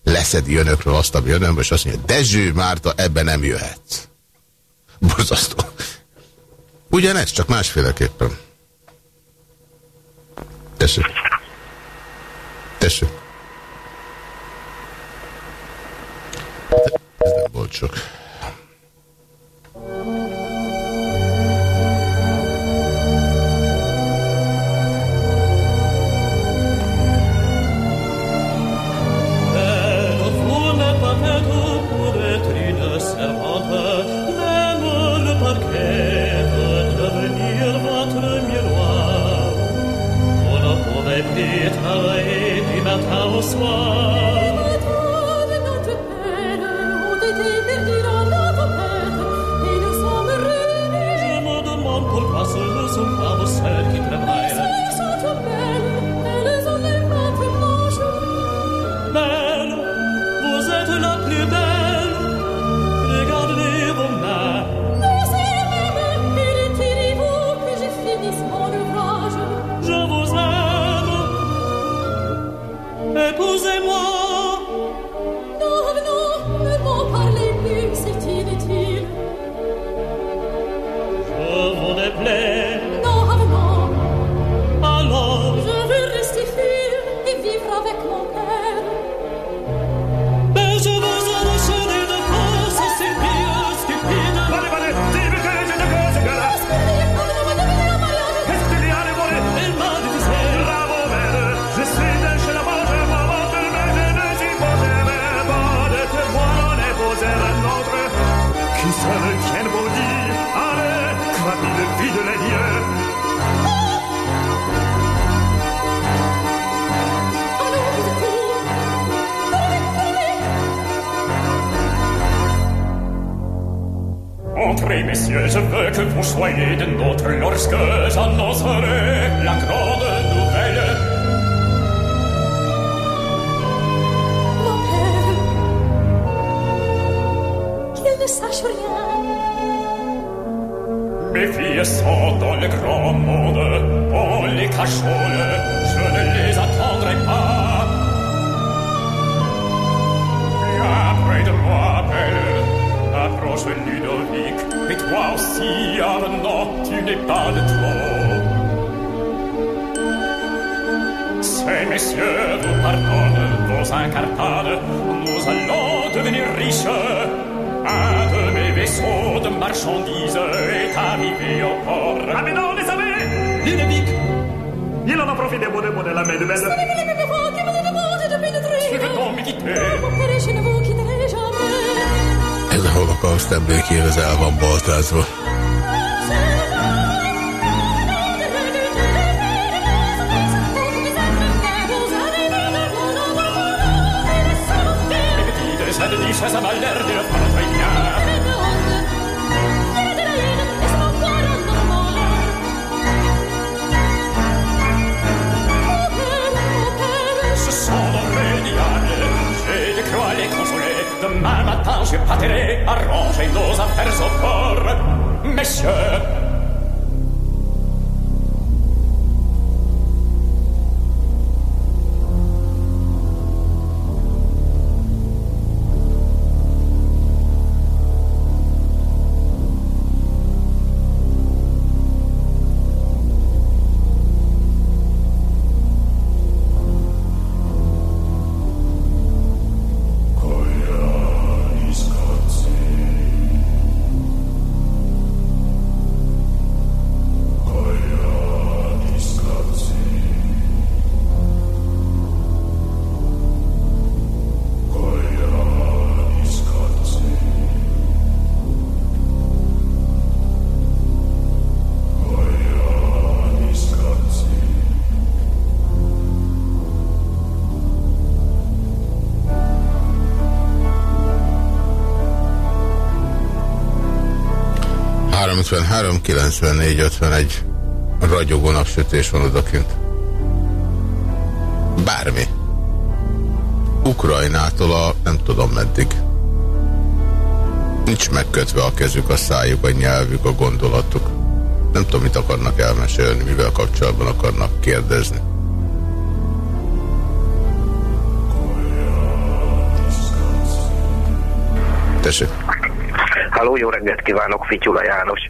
leszedi önökről azt, ami önökből, és azt mondja, Dezső Márta, ebben nem jöhetsz. Borzasztó. Ugyanez, csak másféleképpen. Tessék. Tessék. Ez veux que vous soyez de nôtres lorsque j'annoncerai la grande nouvelle. Qu'il ne sache rien. Mes filles sont dans le grand monde, on les cachole, je ne les attendrai pas. Viens près de moi, belle, approche Ludovic, et toi aussi, Arnaud, tu n'es pas de trop. Ces messieurs vous pardonnent vos incartades, nous allons devenir riches. Un de mes vaisseaux de marchandises est arrivé au port. Ah, mais non, les savez! Ludovic, Il en a profité pour demander la main de belle. tu veux donc me holokauszt emlékér, ez el van baltázva. Demain matin, je pâterai à ranger nos affaires au port. Messieurs, 053 94 51 ragyogó napsütés van odakint. Bármi. Ukrajnától a nem tudom meddig. Nincs megkötve a kezük, a szájuk, a nyelvük, a gondolatuk. Nem tudom, mit akarnak elmesélni, mivel kapcsolatban akarnak kérdezni. Tessék. Halló, jó reggelt kívánok, Fityula János.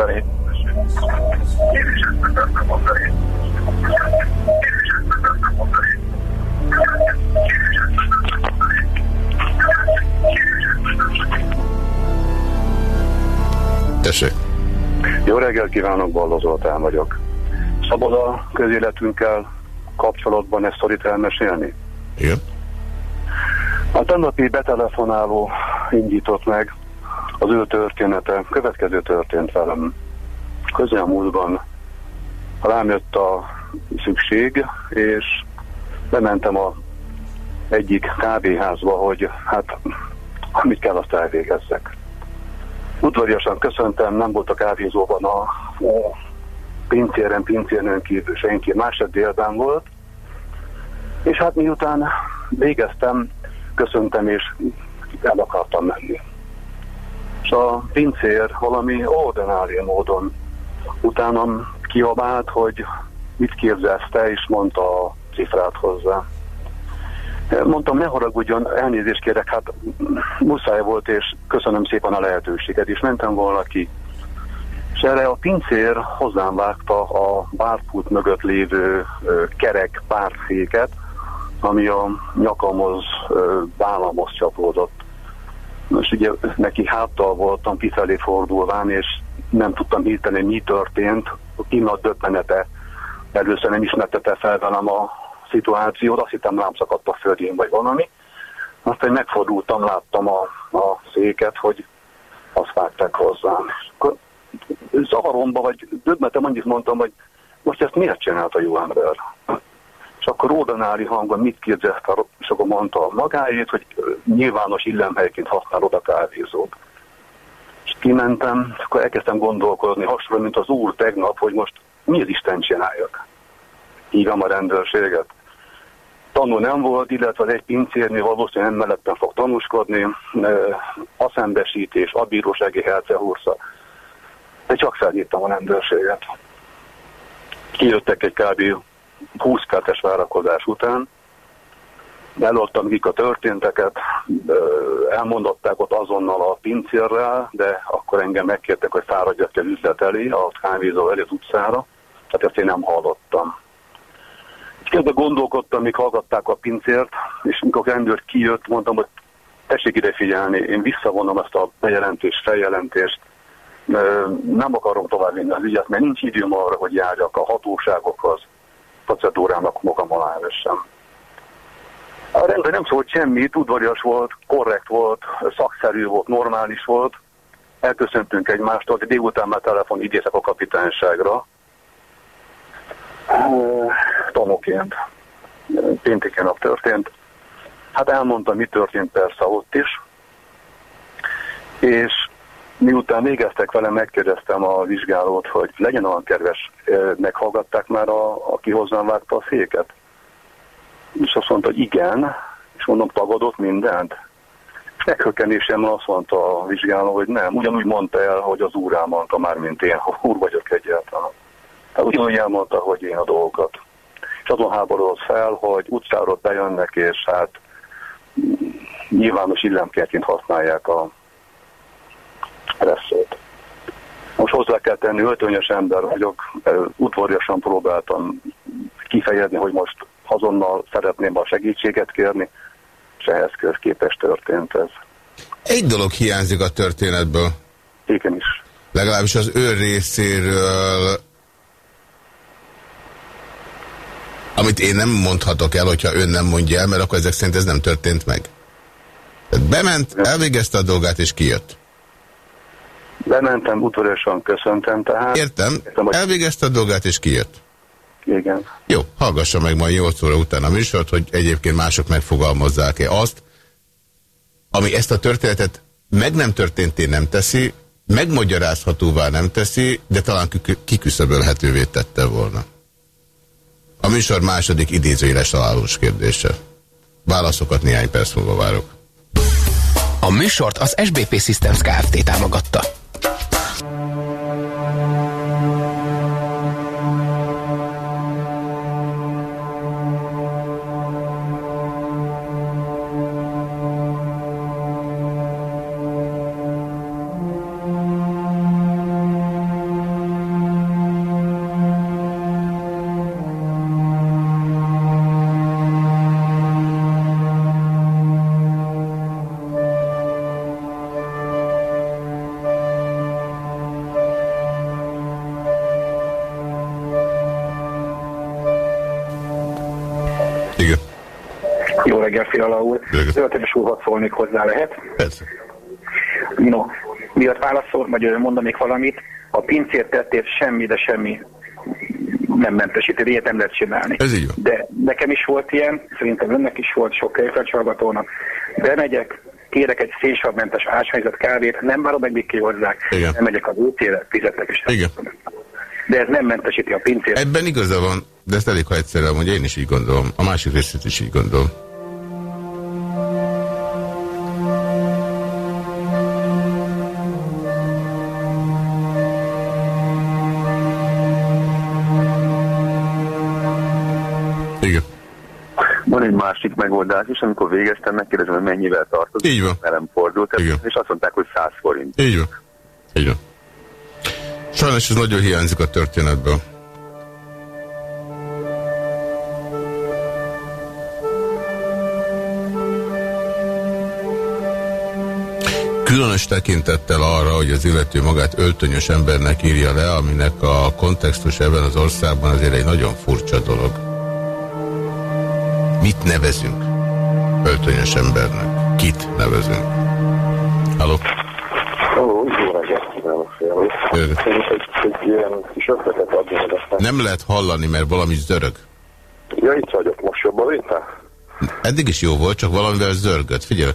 Akartam mondani. Én is ezt akartam mondani. Tessék. Jó reggelt kívánok, Balla Zoltán vagyok. Szabad a közéletünkkel kapcsolatban ezt szorít elmesélni? Igen. A tennapi betelefonáló indított meg az ő története. Következő történt velem. Közelmúltban rám jött a szükség, és bementem a egyik kávéházba, hogy hát amit kell, azt elvégezzek. Udvariasan köszöntem, nem volt a kávézóban a, a pincéren, pincérnőn kívül senki, más délben volt. És hát miután végeztem, köszöntem és el akartam menni. És a pincér valami ordinári módon utánam kiabált, hogy mit képzelsz te, és mondta a cifrát hozzá. Mondtam, ne haragudjon, elnézést kérek, hát muszáj volt, és köszönöm szépen a lehetőséget, és mentem volna ki. És erre a pincér hozzám vágta a bárpult mögött lévő kerek párszéket, ami a nyakamhoz, vállamhoz csapódott. Most ugye neki háttal voltam kifelé fordulván, és nem tudtam hirtelen, mi történt. Pillanat döbbenete először nem ismertette fel velem a szituációt, azt hittem rám szakadt a földjén vagy valami. Aztán megfordultam, láttam a, a széket, hogy azt vágták hozzám. Akkor zavaromba, vagy döbbentem, annyit mondtam, hogy most ezt miért csinált a jó ember? Akkor ódanáli hangon mit kérdezte, és akkor mondta magáét, hogy nyilvános illemhelyként használod a kávézót. És kimentem, és akkor elkezdtem gondolkodni, hasonló, mint az úr tegnap, hogy most mi az Isten csináljak. Hívom a rendőrséget. Tanú nem volt, illetve az egy pincérni valószínűleg nem mellettem fog tanúskodni, a szembesítés, a bírósági hercehursza. De csak felhívtam a rendőrséget. Kijöttek egy kb. 20 perces várakozás után, eloltam nekik a történteket, elmondották ott azonnal a pincérrel, de akkor engem megkértek, hogy fáradjak el üzlet elé, a kávézó elé az utcára, tehát ezt én nem hallottam. És közben gondolkodtam, míg hallgatták a pincért, és mikor a rendőr kijött, mondtam, hogy tessék ide figyelni, én visszavonom ezt a bejelentést, feljelentést, nem akarom tovább vinni az ügyet, mert nincs időm arra, hogy járjak a hatóságokhoz, procedúrának magam alá vessem. A rendben nem szólt semmit, udvarias volt, korrekt volt, szakszerű volt, normális volt. Elköszöntünk egymástól, de délután már telefon idézek a kapitányságra. Tanúként. Pénteken nap történt. Hát elmondtam, mi történt persze ott is. És miután végeztek vele, megkérdeztem a vizsgálót, hogy legyen olyan kedves, meghallgatták már, a, aki hozzám vágta a széket? És azt mondta, hogy igen, és mondom, tagadott mindent. És meghökkenésemmel azt mondta a vizsgáló, hogy nem. Ugyanúgy mondta el, hogy az úr elmondta már, mint én, ha úr vagyok egyáltalán. Tehát ugyanúgy elmondta, hogy én a dolgokat. És azon háborúhoz fel, hogy utcáról bejönnek, és hát nyilvános illemkertként használják a resszót. Most hozzá kell tenni, öltönyös ember vagyok, udvariasan próbáltam kifejezni, hogy most azonnal szeretném a segítséget kérni, és ehhez képest történt ez. Egy dolog hiányzik a történetből. Igen is. Legalábbis az ő részéről, amit én nem mondhatok el, hogyha ön nem mondja el, mert akkor ezek szerint ez nem történt meg. Tehát bement, elvégezte a dolgát és kijött. Bementem, udvariasan köszöntem, tehát... Értem, elvégezte a dolgát és kijött. Igen. Jó, hallgassa meg majd 8 óra után a műsort, hogy egyébként mások megfogalmazzák-e azt, ami ezt a történetet meg nem történté nem teszi, megmagyarázhatóvá nem teszi, de talán kiküszöbölhetővé tette volna. A műsor második idézőjeles találós kérdése. Válaszokat néhány perc múlva várok. A műsort az SBP Systems Kft. támogatta. Fiala úr. Zöldtemes úr, hadd szólnék hozzá lehet? Persze. No, miatt válaszol, vagy mondanék valamit, a pincért tettét semmi, de semmi nem mentesíti, ilyet nem lehet csinálni. Ez így van. De nekem is volt ilyen, szerintem önnek is volt, sok hallgatónak. Bemegyek, kérek egy szénsavmentes ásványzat kávét, nem várom meg, míg kihozzák. Igen. Nem megyek az útjére, fizetek is. Igen. De ez nem mentesíti a pincért. Ebben igaza van, de ezt elég, ha egyszerűen hogy én is így gondolom. A másik részét is így gondolom. Másik megoldás is, amikor végeztem, megkérdezem, hogy mennyivel tartozik. Így van. Velem fordult, Igen. és azt mondták, hogy 100 forint. Így van. Így van. Sajnos ez nagyon hiányzik a történetből. Különös tekintettel arra, hogy az illető magát öltönyös embernek írja le, aminek a kontextus ebben az országban azért egy nagyon furcsa dolog. Mit nevezünk öltönyös embernek? Kit nevezünk? Halló? Ó, jó reggelt kívánok. Én egy, egy ilyen kis ötletet adni, aztán... Nem lehet hallani, mert valami zörög. Ja, itt vagyok, most jobban léte? Eddig is jó volt, csak valamivel zörgött. Figyelj!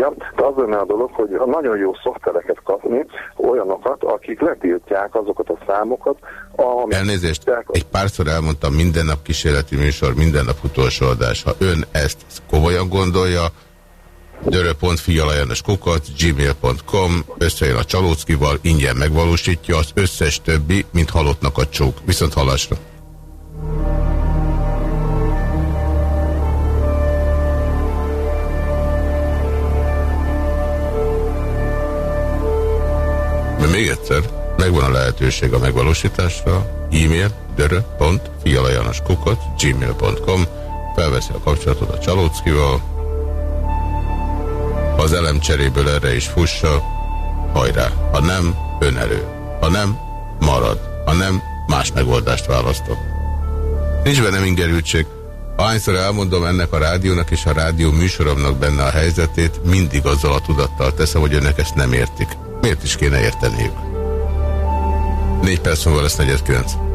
Ja, de az lenne a dolog, hogy nagyon jó szoftvereket kapni, olyanokat, akik letiltják azokat a számokat, amik... Elnézést, egy párszor elmondtam minden nap kísérleti műsor, minden nap utolsó adás. Ha ön ezt komolyan gondolja, dörö.fialajános kukat, gmail.com, összejön a Csalóckival, ingyen megvalósítja, az összes többi, mint halottnak a csók. Viszont halásra. Még egyszer, megvan a lehetőség a megvalósításra, e-mail, dörö.fialajánoskukot, gmail.com, felveszi a kapcsolatot a Csalóckival, ha az elem cseréből erre is fussa, hajrá. Ha nem, önerő. Ha nem, marad. Ha nem, más megoldást választok. Nincs benne ingerültség. Ahányszor elmondom ennek a rádiónak és a rádió műsoromnak benne a helyzetét, mindig azzal a tudattal teszem, hogy önnek ezt nem értik. Miért is kéne érteniük? Négy perc múlva lesz 49. Igen.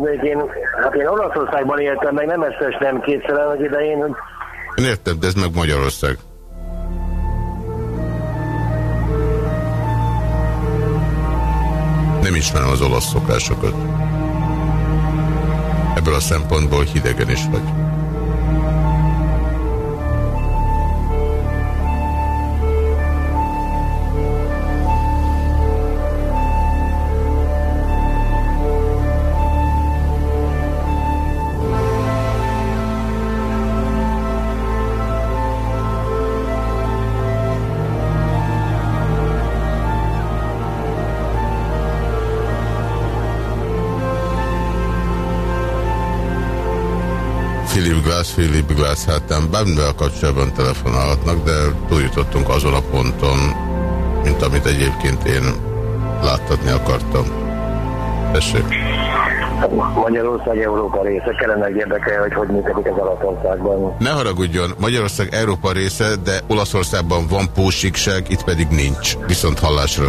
Tudnék, én, hát én Olaszországban éltem, meg nem egyszer, nem kétszer annak idején, hogy Én értem, de ez meg Magyarország. Nem ismerem az olasz szokásokat. Ebből a szempontból hidegen is vagy. Nem bármivel kapcsolatban telefonálhatnak, de túljutottunk azon a ponton, mint amit egyébként én láttatni akartam. Tessék. Magyarország Európa része, kellene érdekel, hogy hogy működik az Olaszországban. Ne haragudjon, Magyarország Európa része, de Olaszországban van pósikság, itt pedig nincs. Viszont hallásra.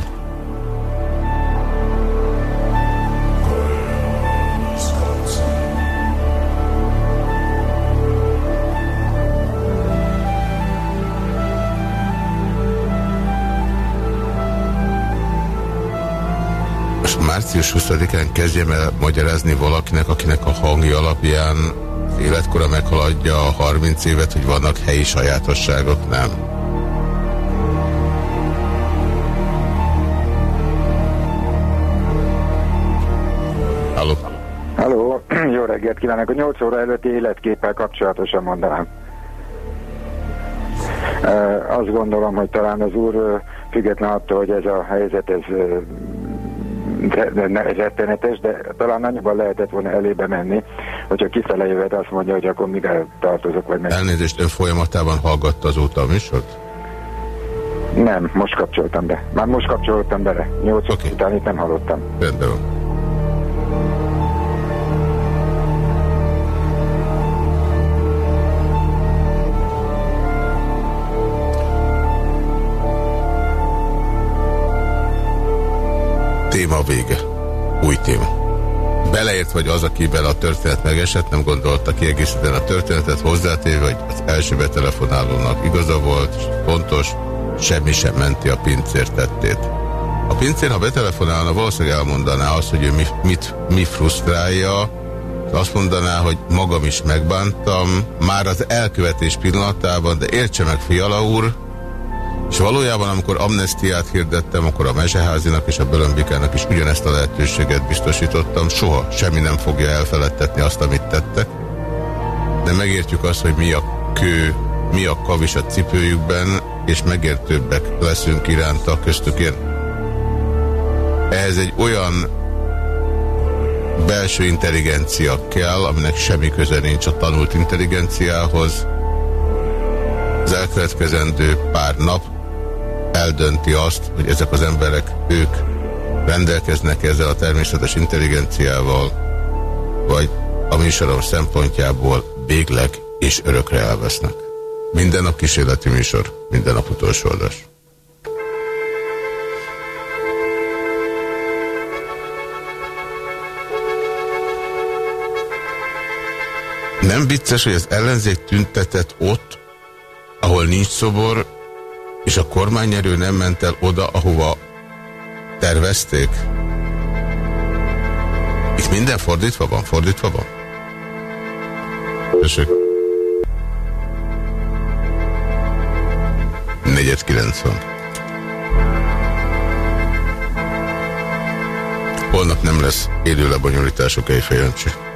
Március 20-án kezdjem el magyarázni valakinek, akinek a hangi alapján életkora meghaladja a 30 évet, hogy vannak helyi sajátosságok, nem? Halló. Halló, [clears throat] jó reggelt kívánok! A 8 óra előtti életképpel kapcsolatosan mondanám. E, azt gondolom, hogy talán az úr független attól, hogy ez a helyzet, ez, de- de rettenetes, de talán annyiban lehetett volna elébe menni, hogyha kifele jövet azt mondja, hogy akkor mire tartozok, vagy meg. Elnézést, ön folyamatában hallgatta azóta a műsort? Nem, most kapcsoltam be. Már most kapcsoltam bele. 8 okay. után itt nem hallottam. Rendben van. Téma vége. Új téma. Beleért vagy az, akivel a történet megesett, nem gondolta kiegészíteni a történetet hozzátéve, hogy az első betelefonálónak igaza volt, és fontos, semmi sem menti a pincér tettét. A pincér, ha betelefonálna, valószínűleg elmondaná azt, hogy ő mi, mit, mi frusztrálja, azt mondaná, hogy magam is megbántam, már az elkövetés pillanatában, de értse meg, Fiala úr, és valójában, amikor amnestiát hirdettem, akkor a Meseházinak és a Bölömbikának is ugyanezt a lehetőséget biztosítottam. Soha semmi nem fogja elfeledtetni azt, amit tettek. De megértjük azt, hogy mi a kő, mi a kavis a cipőjükben, és megértőbbek leszünk iránta, köztük én. Ehhez egy olyan belső intelligencia kell, aminek semmi köze nincs a tanult intelligenciához. Az elkövetkezendő pár nap eldönti azt, hogy ezek az emberek, ők rendelkeznek ezzel a természetes intelligenciával, vagy a műsorom szempontjából végleg és örökre elvesznek. Minden nap kísérleti műsor, minden nap utolsó adás. Nem vicces, hogy az ellenzék tüntetett ott, ahol nincs szobor, és a kormányerő nem ment el oda, ahova tervezték? Itt minden fordítva van? Fordítva van? Tessék. 490. Holnap nem lesz élő lebonyolítások Ejfejancsi. Joey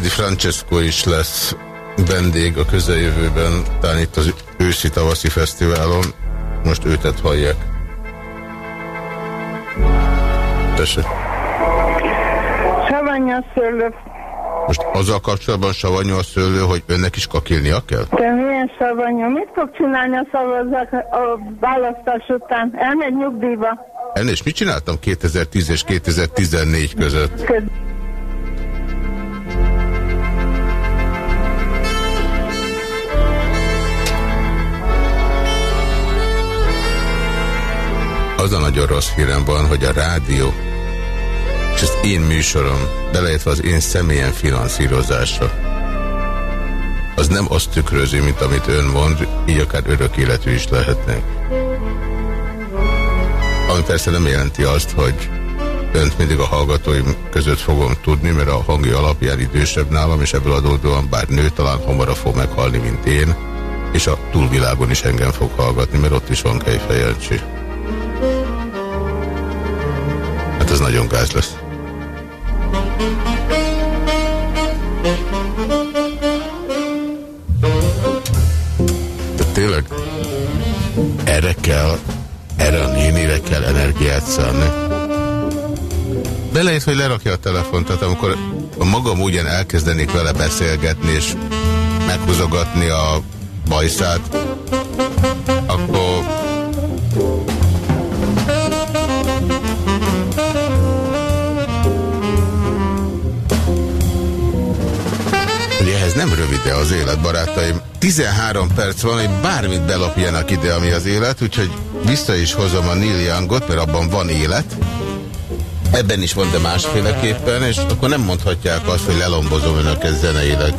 Di Francesco is lesz vendég a közeljövőben, talán itt az őszi-tavaszi fesztiválon. Most őtet hallják. Tessék. Savanya szőlő. Most azzal kapcsolatban savanyú a szőlő, hogy önnek is kakilnia kell? Te milyen savanya? Mit fog csinálni a szavazák a választás után? Elmegy nyugdíjba. Elnézést, mit csináltam 2010 és 2014 között? Köz- nagyon rossz hírem van, hogy a rádió és az én műsorom, beleértve az én személyen finanszírozása, az nem azt tükrözi, mint amit ön mond, így akár örök életű is lehetnek. Ami persze nem jelenti azt, hogy önt mindig a hallgatóim között fogom tudni, mert a hangi alapján idősebb nálam, és ebből adódóan bár nő talán hamarabb fog meghalni, mint én, és a túlvilágon is engem fog hallgatni, mert ott is van Kejfejancsi. Hát ez nagyon gáz lesz. De tényleg erre kell, erre a nénire kell energiát szállni. De lehet, hogy lerakja a telefont, tehát amikor a magam ugyan elkezdenék vele beszélgetni és meghozogatni a bajszát, Ehhez nem rövide az élet, barátaim. 13 perc van, hogy bármit belapjanak ide, ami az élet, úgyhogy vissza is hozom a Neil Youngot, mert abban van élet. Ebben is van, de másféleképpen, és akkor nem mondhatják azt, hogy lelombozom önöket zeneileg.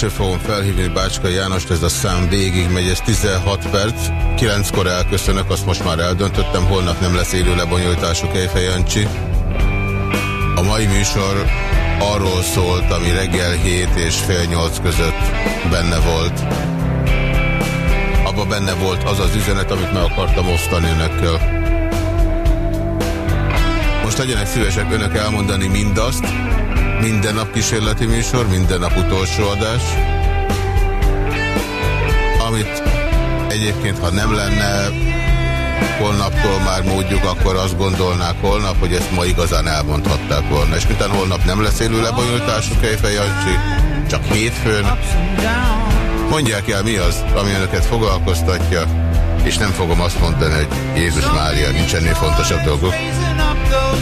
Később fogom felhívni Bácska Jánost, ez a szám végig megy, ez 16 perc. 9-kor elköszönök, azt most már eldöntöttem, holnap nem lesz élő lebonyolítású Kejfej Jancsi. A mai műsor arról szólt, ami reggel 7 és fél 8 között benne volt. Abba benne volt az az üzenet, amit meg akartam osztani önökkel. Most legyenek szívesek önök elmondani mindazt, minden nap kísérleti műsor, minden nap utolsó adás, amit egyébként, ha nem lenne holnaptól már módjuk, akkor azt gondolnák holnap, hogy ezt ma igazán elmondhatták volna. És miután holnap nem lesz élő lebonyolítású Kejfej Jancsi, csak hétfőn, mondják el mi az, ami önöket foglalkoztatja, és nem fogom azt mondani, hogy Jézus Mária, nincs ennél fontosabb dolgok.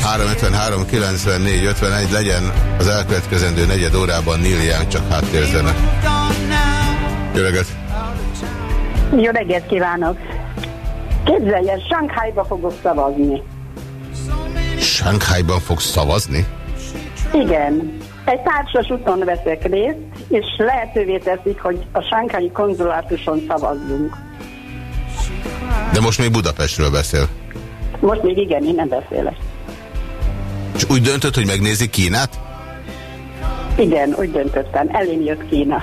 353 94 51 legyen az elkövetkezendő negyed órában Young csak háttérzene. Jó reggelt! Jó reggelt kívánok! Képzeljen, Sankhájba fogok szavazni. Sánkhájban fogsz szavazni? Igen. Egy társas úton veszek részt, és lehetővé teszik, hogy a Sánkhái konzulátuson szavazzunk. De most még Budapestről beszél. Most még igen, én nem beszélek. És úgy döntött, hogy megnézi Kínát? Igen, úgy döntöttem. Elém jött Kína.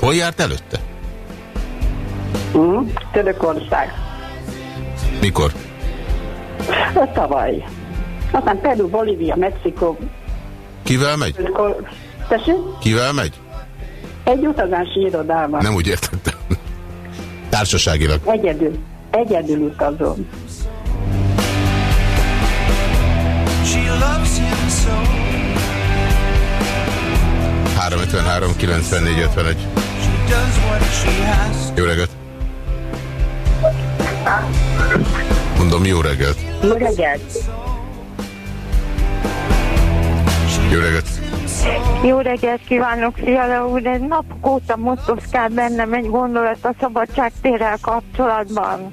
Hol járt előtte? Mm, Törökország. Mikor? Ez tavaly. Aztán Peru, Bolívia, Mexikó. Kivel megy? Tessék? Kivel megy? Egy utazási irodában. Nem úgy értettem. Társaságilag. Egyedül. Egyedül utazom. 353 94 51. Does what she has. Jó reggelt! Mondom, jó reggelt! Jó reggelt! Jó reggelt! Jó reggelt kívánok, Fiala úr! Egy napok óta motoszkál bennem egy gondolat a szabadságtérrel kapcsolatban.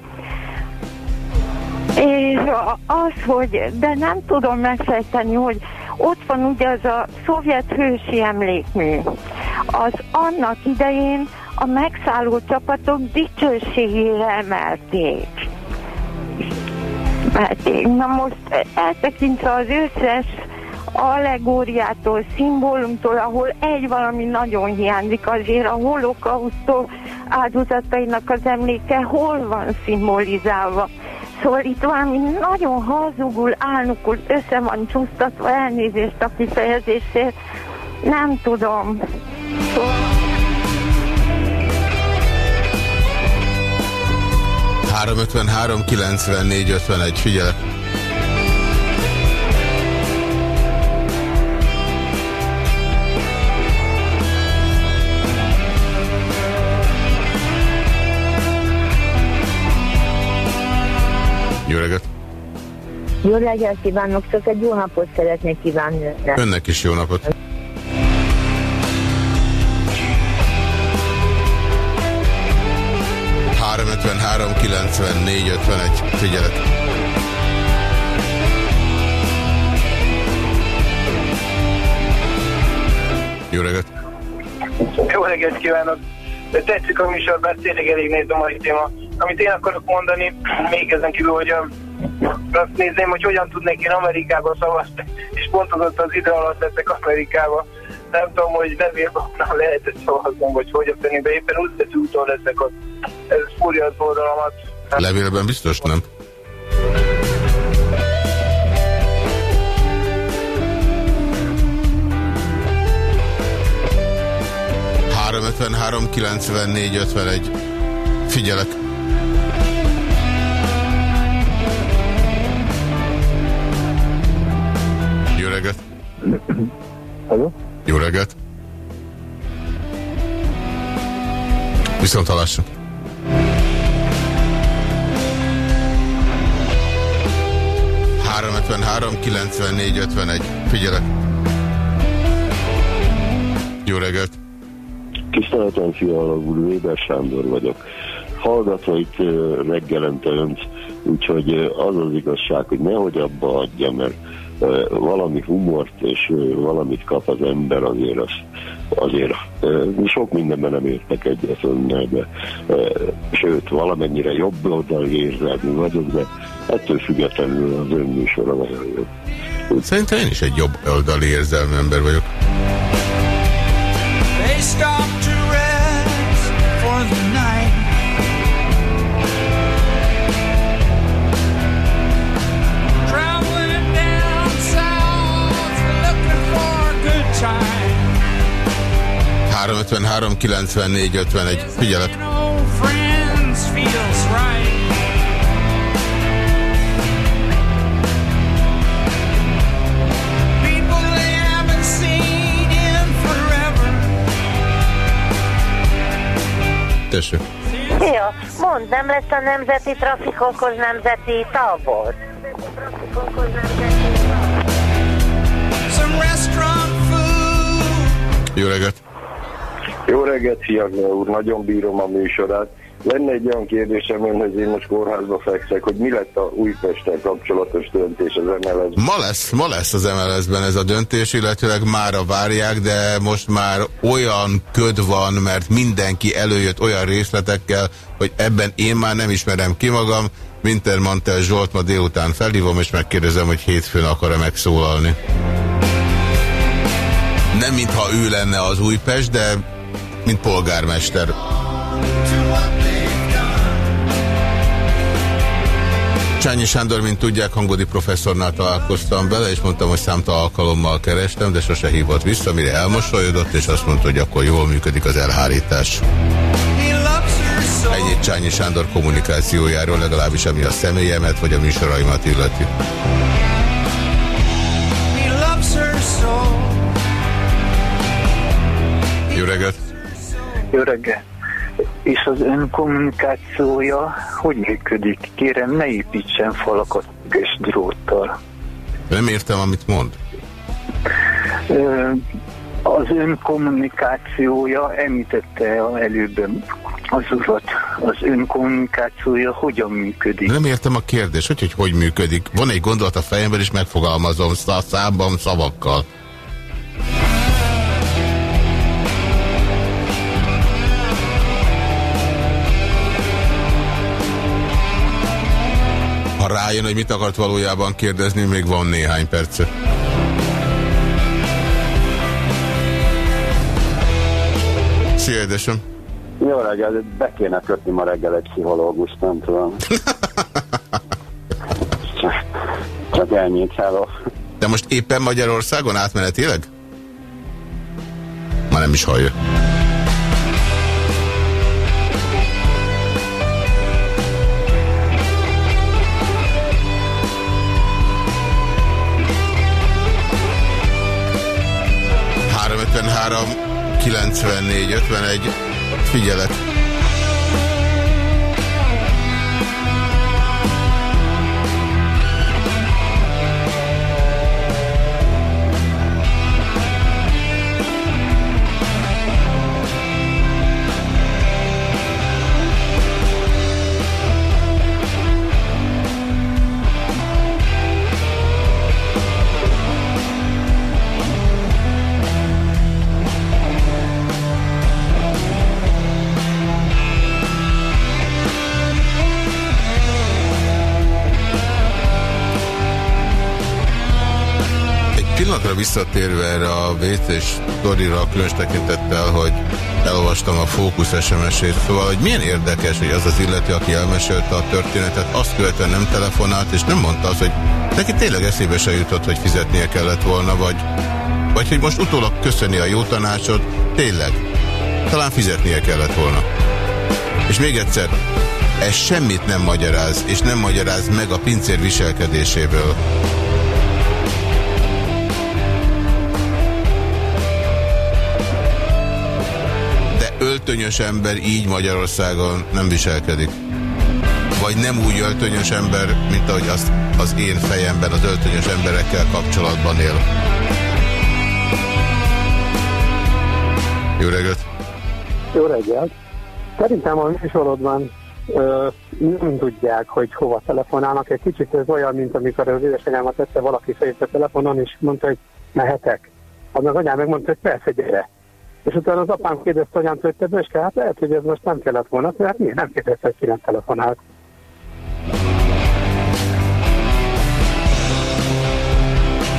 És az, hogy, de nem tudom megfejteni, hogy ott van ugye az a szovjet hősi emlékmű. Az annak idején a megszálló csapatok dicsőségére emelték. Na most eltekintve az összes allegóriától, szimbólumtól, ahol egy valami nagyon hiányzik, azért a holokausztó áldozatainak az emléke hol van szimbolizálva. Szóval itt valami nagyon hazugul, álnukul össze van csúsztatva, elnézést a kifejezésért, nem tudom. Szóval... 353 94 51, figyelek! Jó reggelt! Jó reggelt kívánok, csak egy jó napot szeretnék kívánni önnek. Önnek is jó napot! Három 94 51. Figyelek! Jó reggelt! Jó reggelt kívánok! De tetszik a műsor, bár tényleg elég nehéz a mai téma. Amit én akarok mondani, még ezen kívül, hogy azt nézném, hogy hogyan tudnék én Amerikába szavazni, és pont az idő alatt lettek Amerikába. Nem tudom, hogy levélben lehetett szavaznom, vagy hogy a fenébe, éppen úgy úton leszek ott. Ez fúrja az oldalamat. Levélben biztos nem. Három 53 94 51. Figyelek. Hello? Jó reggelt! Viszont hallásra! Három 53 94 51. Figyelek! Jó reggelt! Tiszteletem, Fiala úr, Weber Sándor vagyok. Hallgatva itt reggelente önt, úgyhogy az az igazság, hogy nehogy abba adja, mert valami humort és valamit kap az ember, azért az, azért sok mindenben nem értek egyet önnel, de sőt, valamennyire jobb oldali érzelmű vagyok, de ettől függetlenül az ön műsora nagyon jó. Szerintem én is egy jobb oldali érzelmű ember vagyok. They stop 353 94 51. Figyelek! Old friends feels right. People they haven't seen in forever. Tessék! Szia, mondd, nem lesz a nemzeti trafikokhoz nemzeti tábor? Jó reggelt! Jó reggelt, Fiagna úr, nagyon bírom a műsorát. Lenne egy olyan kérdésem önhöz, én most kórházba fekszek, hogy mi lett a Újpesten kapcsolatos döntés az mls Ma lesz, ma lesz az MLS-ben ez a döntés, illetőleg mára várják, de most már olyan köd van, mert mindenki előjött olyan részletekkel, hogy ebben én már nem ismerem ki magam. Wintermantel Zsolt ma délután felhívom, és megkérdezem, hogy hétfőn akar-e megszólalni. Nem mintha ő lenne az Újpest, de mint polgármester. Csányi Sándor, mint tudják, hangodi professzornál találkoztam vele, és mondtam, hogy számta alkalommal kerestem, de sose hívott vissza, mire elmosolyodott, és azt mondta, hogy akkor jól működik az elhárítás. Ennyit Csányi Sándor kommunikációjáról, legalábbis ami a személyemet, vagy a műsoraimat illeti. Jó reggelt! Jó reggel. És az ön kommunikációja hogy működik? Kérem, ne építsen falakat és dróttal. Nem értem, amit mond. Ö, Az ön kommunikációja, említette előbb az urat, az ön kommunikációja hogyan működik? Nem értem a kérdést, hogy, hogy hogy működik. Van egy gondolat a fejemben, és megfogalmazom szá- számban, szavakkal. Rájön, hogy mit akart valójában kérdezni, még van néhány perce. Szia, édesem! Jó reggel, be kéne kötni ma reggel egy pszichológus, nem tudom. Csak, [laughs] csak ennyit, hello. De most éppen Magyarországon átmenetileg? Már nem is hallja. Három 94 51 Figyelek! Pillanatra visszatérve erre a WC-s sztorira, különös tekintettel, hogy elolvastam a Fókusz SMS-ét, szóval, hogy milyen érdekes, hogy az az illető, aki elmesélte a történetet, azt követően nem telefonált, és nem mondta azt, hogy neki tényleg eszébe se jutott, hogy fizetnie kellett volna, vagy, vagy hogy most utólag köszöni a jó tanácsot, tényleg, talán fizetnie kellett volna. És még egyszer, ez semmit nem magyaráz, és nem magyaráz meg a pincér viselkedéséből. Öltönyös ember így Magyarországon nem viselkedik. Vagy nem úgy öltönyös ember, mint ahogy azt az én fejemben az öltönyös emberekkel kapcsolatban él. Jó reggelt! Jó reggelt! Szerintem a műsorodban ö, nem tudják, hogy hova telefonálnak. Egy kicsit ez olyan, mint amikor az édesanyámat tette valaki fejét a telefonon, és mondta, hogy mehetek. Meg anyám megmondta, hogy persze, gyere. És utána az apám kérdezte anyám, hogy te Böske, hát lehet, hogy ez most nem kellett volna, mert hát miért nem kérdezte, hogy ki nem telefonált.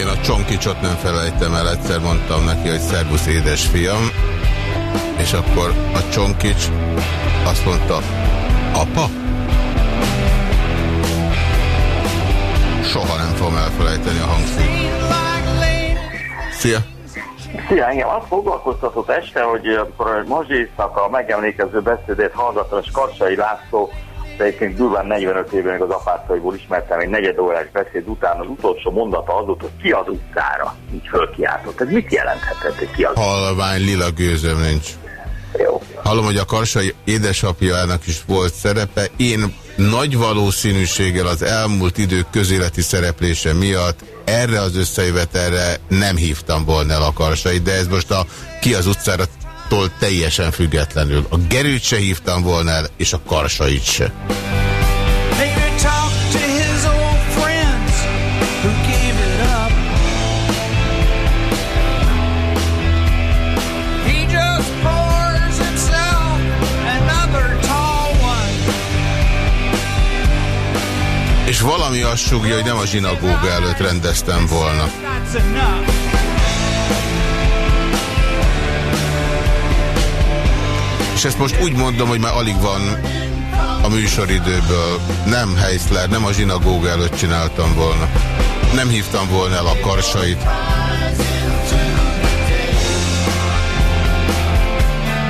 Én a csonkicsot nem felejtem el, egyszer mondtam neki, hogy szervusz édesfiam, és akkor a csonkics azt mondta, apa? Soha nem fogom elfelejteni a hangszínt. Szia! Szia, engem azt foglalkoztatott este, hogy amikor Mazsésznak a megemlékező beszédét hallgattam, és Karsai László, egyébként durván 45 éve még az apácaiból ismertem, egy negyed órás beszéd után az utolsó mondata az volt, hogy ki az utcára, így fölkiáltott. Ez mit jelenthetett, hogy ki az Halvány lila gőzöm nincs. Jó. Hallom, hogy a Karsai édesapjának is volt szerepe. Én nagy valószínűséggel az elmúlt idők közéleti szereplése miatt erre az összejövetelre nem hívtam volna el a Karsait, de ez most a ki az utcára tól teljesen függetlenül. A Gerőt se hívtam volna el, és a Karsait se. És valami azt sugja, hogy nem a zsinagóga előtt rendeztem volna. És ezt most úgy mondom, hogy már alig van a műsoridőből. Nem Heisler, nem a zsinagóga előtt csináltam volna. Nem hívtam volna el a karsait.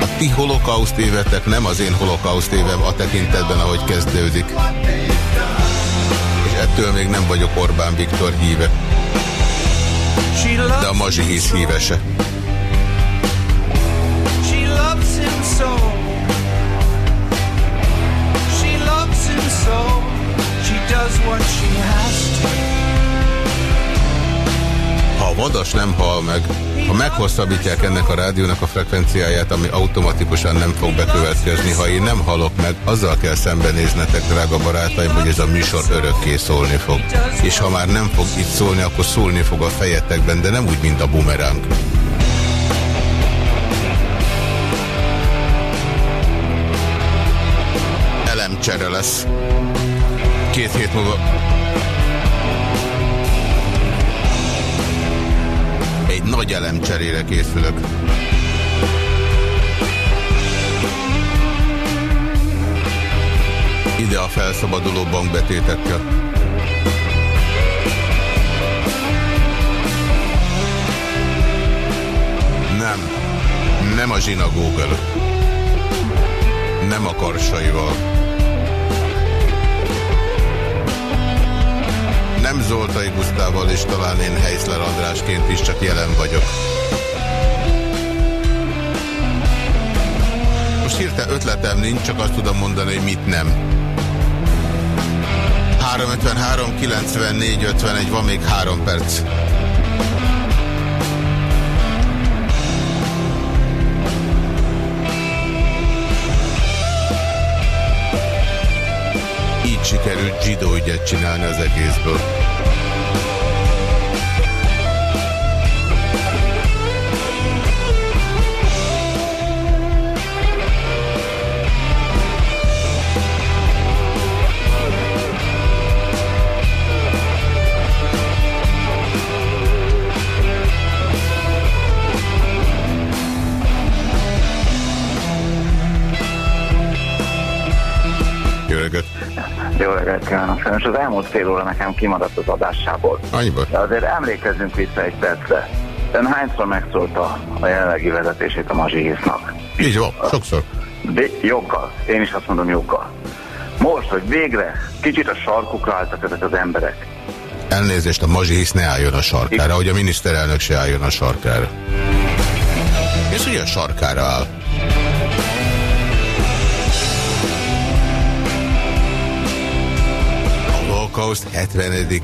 A ti holokauszt évetek nem az én holokauszt évem a tekintetben, ahogy kezdődik. Ettől még nem vagyok Orbán Viktor híve. De a Mazsi hisz hívese. She does what she has to. A vadas nem hal meg, ha meghosszabbítják ennek a rádiónak a frekvenciáját, ami automatikusan nem fog bekövetkezni, ha én nem halok meg, azzal kell szembenéznetek, drága barátaim, hogy ez a műsor örökké szólni fog. És ha már nem fog itt szólni, akkor szólni fog a fejetekben, de nem úgy, mint a bumerang. Elemcsere lesz. Két hét múlva. Nagy elemcserére készülök. Ide a felszabaduló bankbetétekkel. Nem. Nem a zsinagóg előtt. Nem a karsaival. Nem Zoltai Gusztával, és talán én Heiszler Andrásként is csak jelen vagyok. Most hirtelen ötletem nincs, csak azt tudom mondani, hogy mit nem. 353, 94, 51, van még három perc. Sikerült zsidó ügyet csinálni az egészből. Sajnos az elmúlt fél óra nekem kimaradt az adásából. Annyiban? De azért emlékezzünk vissza egy percre. Ön hányszor megszólta a jelenlegi vezetését a Mazsihisznak? Így van, sokszor. De joggal. Én is azt mondom joggal. Most, hogy végre kicsit a sarkukra álltak ezek az emberek. Elnézést, a mazsihisz ne álljon a sarkára, hogy a miniszterelnök se álljon a sarkára. És hogy a sarkára áll? Holokauszt 70.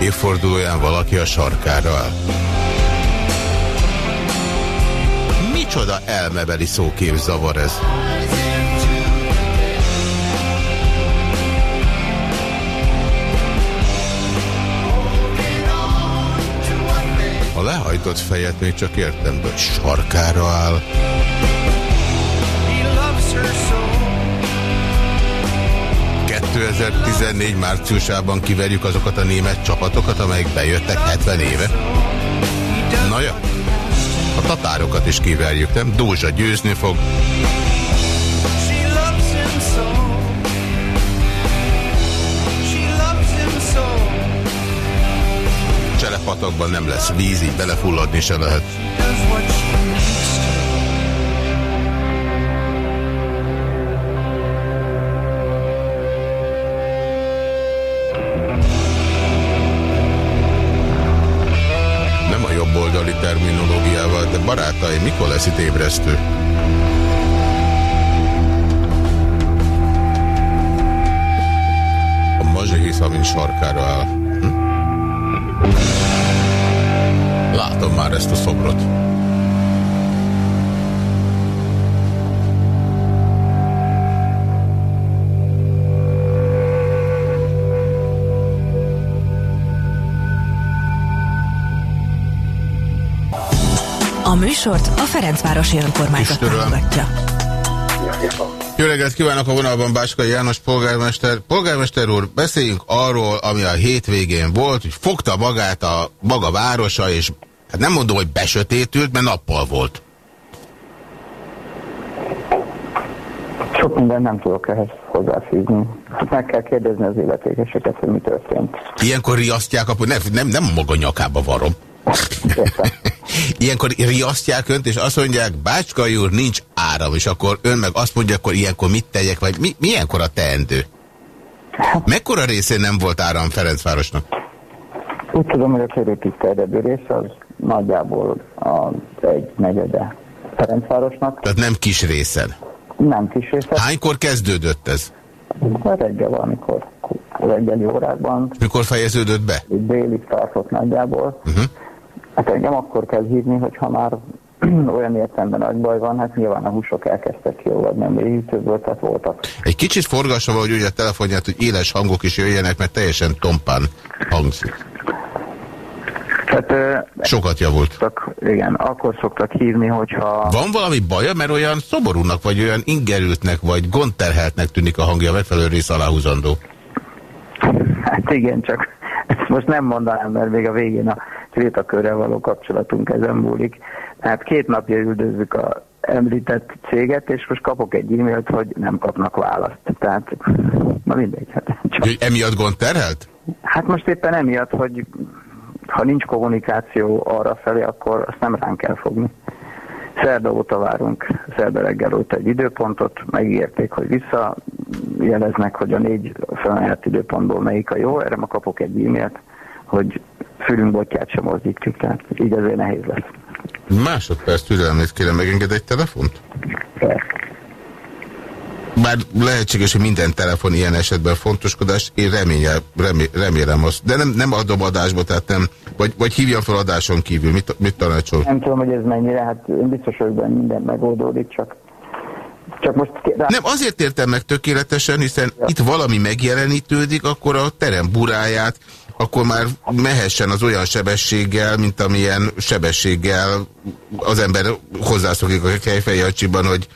évfordulóján valaki a sarkára áll. Micsoda elmebeli szókép zavar ez? A lehajtott fejet még csak értem, hogy sarkára áll. 2014 márciusában kiverjük azokat a német csapatokat, amelyek bejöttek 70 éve. Na ja, a tatárokat is kiverjük, nem? Dózsa győzni fog. Cselepatokban nem lesz víz, így belefulladni se lehet. Lesz itt ébresztő? A mazsihisz, amin sarkára áll. Hm? Látom már ezt a szobrot. Műsort a Ferencvárosi Önkormányzat támogatja. Jó reggelt kívánok a vonalban Báskai János polgármester. Polgármester úr, beszéljünk arról, ami a hétvégén volt, hogy fogta magát a maga városa, és hát nem mondom, hogy besötétült, mert nappal volt. Sok minden nem tudok ehhez hozzáfűzni. Hát meg kell kérdezni az illetékeseket, hogy mi történt. Ilyenkor riasztják, akkor nem, nem, nem maga nyakába varom. Ilyenkor riasztják önt, és azt mondják, Bácskai úr, nincs áram, és akkor ön meg azt mondja, akkor ilyenkor mit tegyek, vagy mi, milyenkor a teendő? Mekkora részén nem volt áram Ferencvárosnak? Úgy tudom, hogy a körültiszteldő része az nagyjából az egy negyede Ferencvárosnak. Tehát nem kis részen. Nem kis része. Hánykor kezdődött ez? Reggel valamikor reggeli órákban. Mikor fejeződött be? Délig tartott nagyjából. Uh-huh. Hát engem akkor kell hívni, hogyha már [clears throat] olyan értelemben nagy baj van, hát nyilván a húsok elkezdtek kiolvadni a mélyítőből, tehát voltak. Egy kicsit forgassa valahogy úgy a telefonját, hogy éles hangok is jöjjenek, mert teljesen tompán hangzik. Tehát, Sokat javult. szoktak, igen, akkor szoktak hívni, hogyha... Van valami baja, mert olyan szoborúnak, vagy olyan ingerültnek, vagy gondterheltnek tűnik a hangja, megfelelő rész aláhúzandó. Hát igen, csak ezt most nem mondanám, mert még a végén a Krétakörrel való kapcsolatunk ezen múlik. Hát két napja üldözzük a említett céget, és most kapok egy e-mailt, hogy nem kapnak választ. Tehát, na mindegy. Hát, csak, Hogy emiatt gondterhelt? hát most éppen emiatt, hogy ha nincs kommunikáció arra felé, akkor azt nem ránk kell fogni. Szerda óta várunk, szerda reggel óta egy időpontot, megígérték, hogy visszajeleznek, hogy a négy felajánlott időpontból melyik a jó, erre ma kapok egy e-mailt, hogy fülünk botját sem mozdítjuk, tehát így azért nehéz lesz. Másodperc türelmét kérem, megenged egy telefont? Bár lehetséges, hogy minden telefon ilyen esetben fontoskodás, én reményel, remé, remélem azt. De nem, nem adom adásba, tehát nem, vagy, vagy hívjam fel adáson kívül, mit, mit tanácsol? Nem tudom, hogy ez mennyire, hát én biztos benne, minden megoldódik, csak, csak most... Rá... Nem, azért értem meg tökéletesen, hiszen itt valami megjelenítődik, akkor a terem buráját, akkor már mehessen az olyan sebességgel, mint amilyen sebességgel az ember hozzászokik a kejfejjacsiban, hogy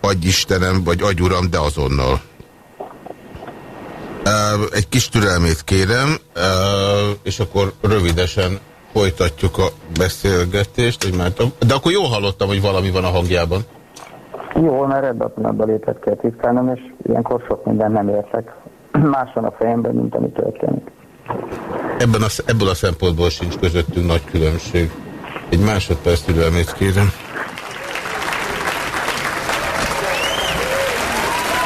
adj Istenem, vagy adj Uram, de azonnal. Egy kis türelmét kérem, és akkor rövidesen folytatjuk a beszélgetést. Hogy már. De akkor jól hallottam, hogy valami van a hangjában. Jó, mert ebben a pillanatban lépett ki a tisztelnem, és ilyenkor sok minden nem értek. [clears throat] Más van a fejemben, mint ami történik. Ebben a, ebből a szempontból sincs közöttünk nagy különbség. Egy másodperc türelmét kérem.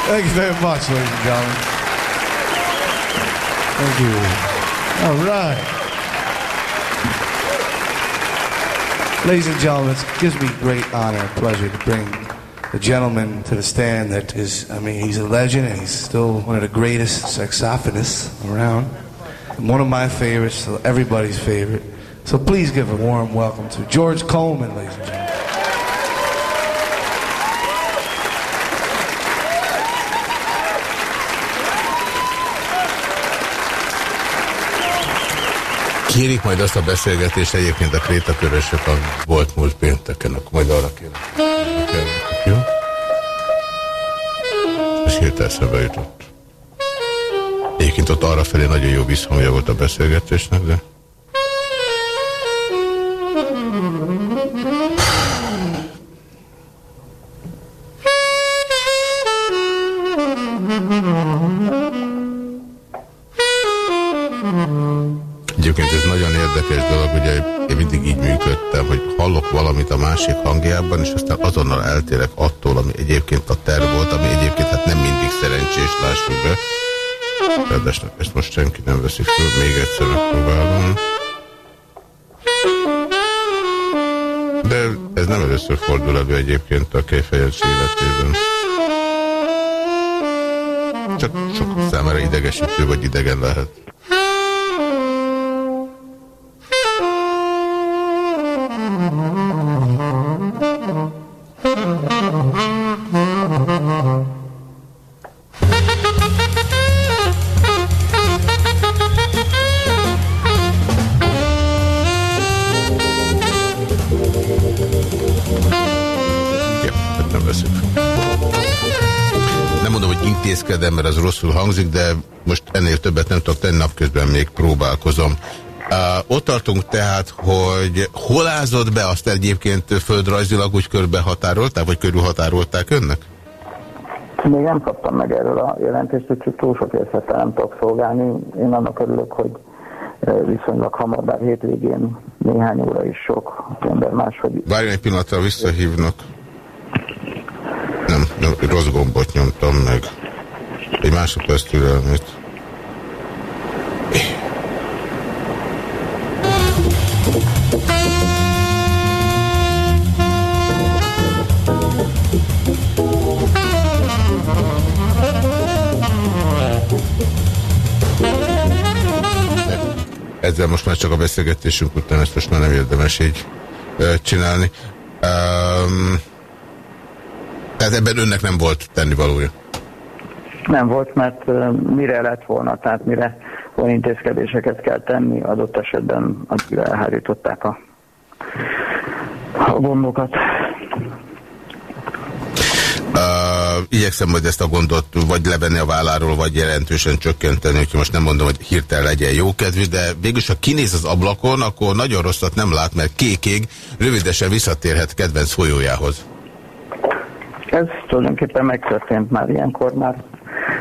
Thank you very much, ladies and gentlemen. Thank you. All right. Ladies and gentlemen, it gives me great honor and pleasure to bring the gentleman to the stand that is, I mean, he's a legend and he's still one of the greatest saxophonists around. And One of my favorites, so everybody's favorite. So please give a warm welcome to George Coleman, ladies and gentlemen. Kérik majd azt a beszélgetést egyébként a krétakörösök a volt múlt pénteken, akkor majd arra kérem. Jó? Ez hirtelen szembe jutott. Egyébként ott arra felé nagyon jó visszhangja volt a beszélgetésnek, de... másik hangjában, és aztán azonnal eltérek attól, ami egyébként a terv volt, ami egyébként hát nem mindig szerencsés, lássuk be. Ráadásul ezt most senki nem veszi föl, még egyszer megpróbálom. De ez nem először fordul elő egyébként a kejfejelcs életében. Csak sok számára idegesítő vagy idegen lehet. Intézkedem, mert az rosszul hangzik, de most ennél többet nem tudok tenni, napközben még próbálkozom. Uh, ott tartunk tehát, hogy hol ázott be, azt egyébként földrajzilag úgy körbehatárolták, vagy körülhatárolták önnek? Még nem kaptam meg erről a jelentést, úgyhogy túl sok részlettel nem tudok szolgálni. Én annak örülök, hogy eh, viszonylag hamar, bár hétvégén néhány óra is sok ember máshogy. Várjon egy pillanatra, visszahívnak. Nem, nem, rossz gombot nyomtam meg. Egy másodperc türelmét. Ezzel most már csak a beszélgetésünk után, ezt most már nem érdemes így csinálni. Um, tehát ebben önnek nem volt tennivalója. Nem volt, mert mire lett volna, tehát mire olyan intézkedéseket kell tenni, adott esetben addigra elhárították a, a gondokat. Uh, igyekszem majd ezt a gondot vagy levenni a válláról, vagy jelentősen csökkenteni, úgyhogy most nem mondom, hogy hirtelen legyen jókedvű, de végülis, ha kinéz az ablakon, akkor nagyon rosszat nem lát, mert kékég rövidesen visszatérhet kedvenc folyójához. Ez tulajdonképpen megtörtént már ilyenkor, már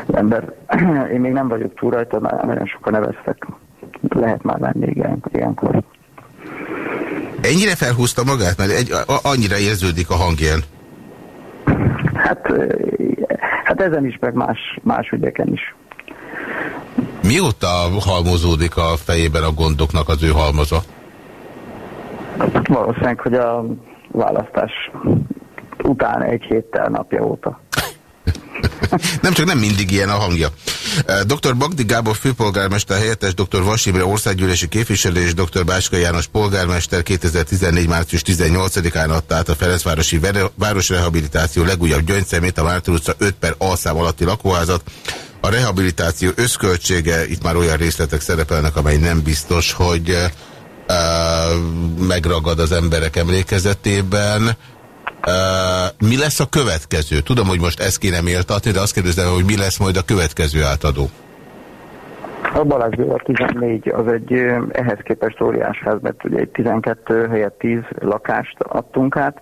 az ember, [clears throat] én még nem vagyok túl rajta, már nagyon sokan neveztek. Lehet már lenni igen, ilyenkor. Ennyire felhúzta magát, mert egy, a, annyira érződik a hangján. Hát, hát ezen is, meg más, más ügyeken is. Mióta halmozódik a fejében a gondoknak az ő halmaza? Valószínűleg, hogy a választás után egy héttel napja óta. [laughs] [laughs] Nem csak nem mindig ilyen a hangja. Dr. Bagdi Gábor főpolgármester helyettes, dr. Vasimre országgyűlési képviselő és dr. Bácska János polgármester 2014. március 18-án adta át a Ferencvárosi Városrehabilitáció legújabb gyöngyszemét, a Márton utca 5 per alszám alatti lakóházat. A rehabilitáció összköltsége, itt már olyan részletek szerepelnek, amely nem biztos, hogy uh, megragad az emberek emlékezetében. Mi lesz a következő? Tudom, hogy most ezt kéne méltatni, de azt kérdezem, hogy mi lesz majd a következő átadó? A Balázs a 14 az egy ehhez képest óriás ház, mert ugye egy 12 helyett 10 lakást adtunk át.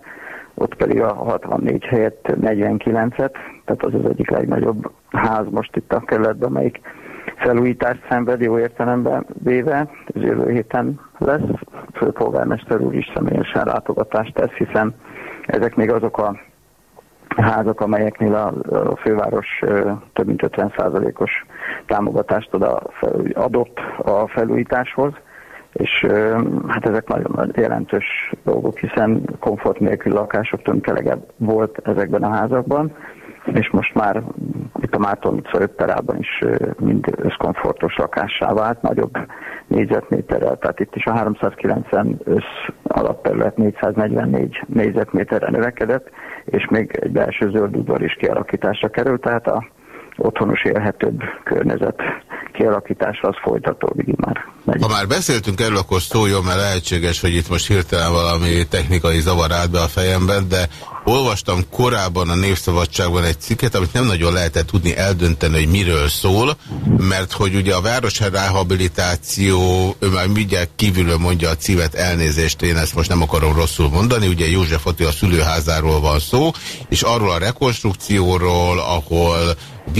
ott pedig a 64 helyett 49-et, tehát az az egyik legnagyobb ház most itt a kerületben, amelyik felújítást szenved jó értelemben véve, ez jövő héten lesz, főpolgármester úr is személyesen látogatást tesz, hiszen ezek még azok a házak, amelyeknél a, a főváros több mint 50%-os támogatást fel- adott a felújításhoz, és hát ezek nagyon nagy jelentős dolgok, hiszen komfort nélkül lakások tömkelege volt ezekben a házakban, és most már itt a Márton utca 5 terában is mind összkomfortos lakássá vált, nagyobb négyzetméterrel, tehát itt is a 390 össz alapterület 444 négyzetméterre növekedett, és még egy belső zöld udvar is kialakításra került, tehát a otthonos élhetőbb környezet kialakítása az folytatódik már. Ha már beszéltünk erről, akkor szóljon, mert lehetséges, hogy itt most hirtelen valami technikai zavar állt be a fejemben, de olvastam korábban a Népszabadságban egy cikket, amit nem nagyon lehetett tudni eldönteni, hogy miről szól, mert hogy ugye a város rehabilitáció, ő már mindjárt kívülről mondja a címet elnézést, én ezt most nem akarom rosszul mondani, ugye József Attila szülőházáról van szó, és arról a rekonstrukcióról, ahol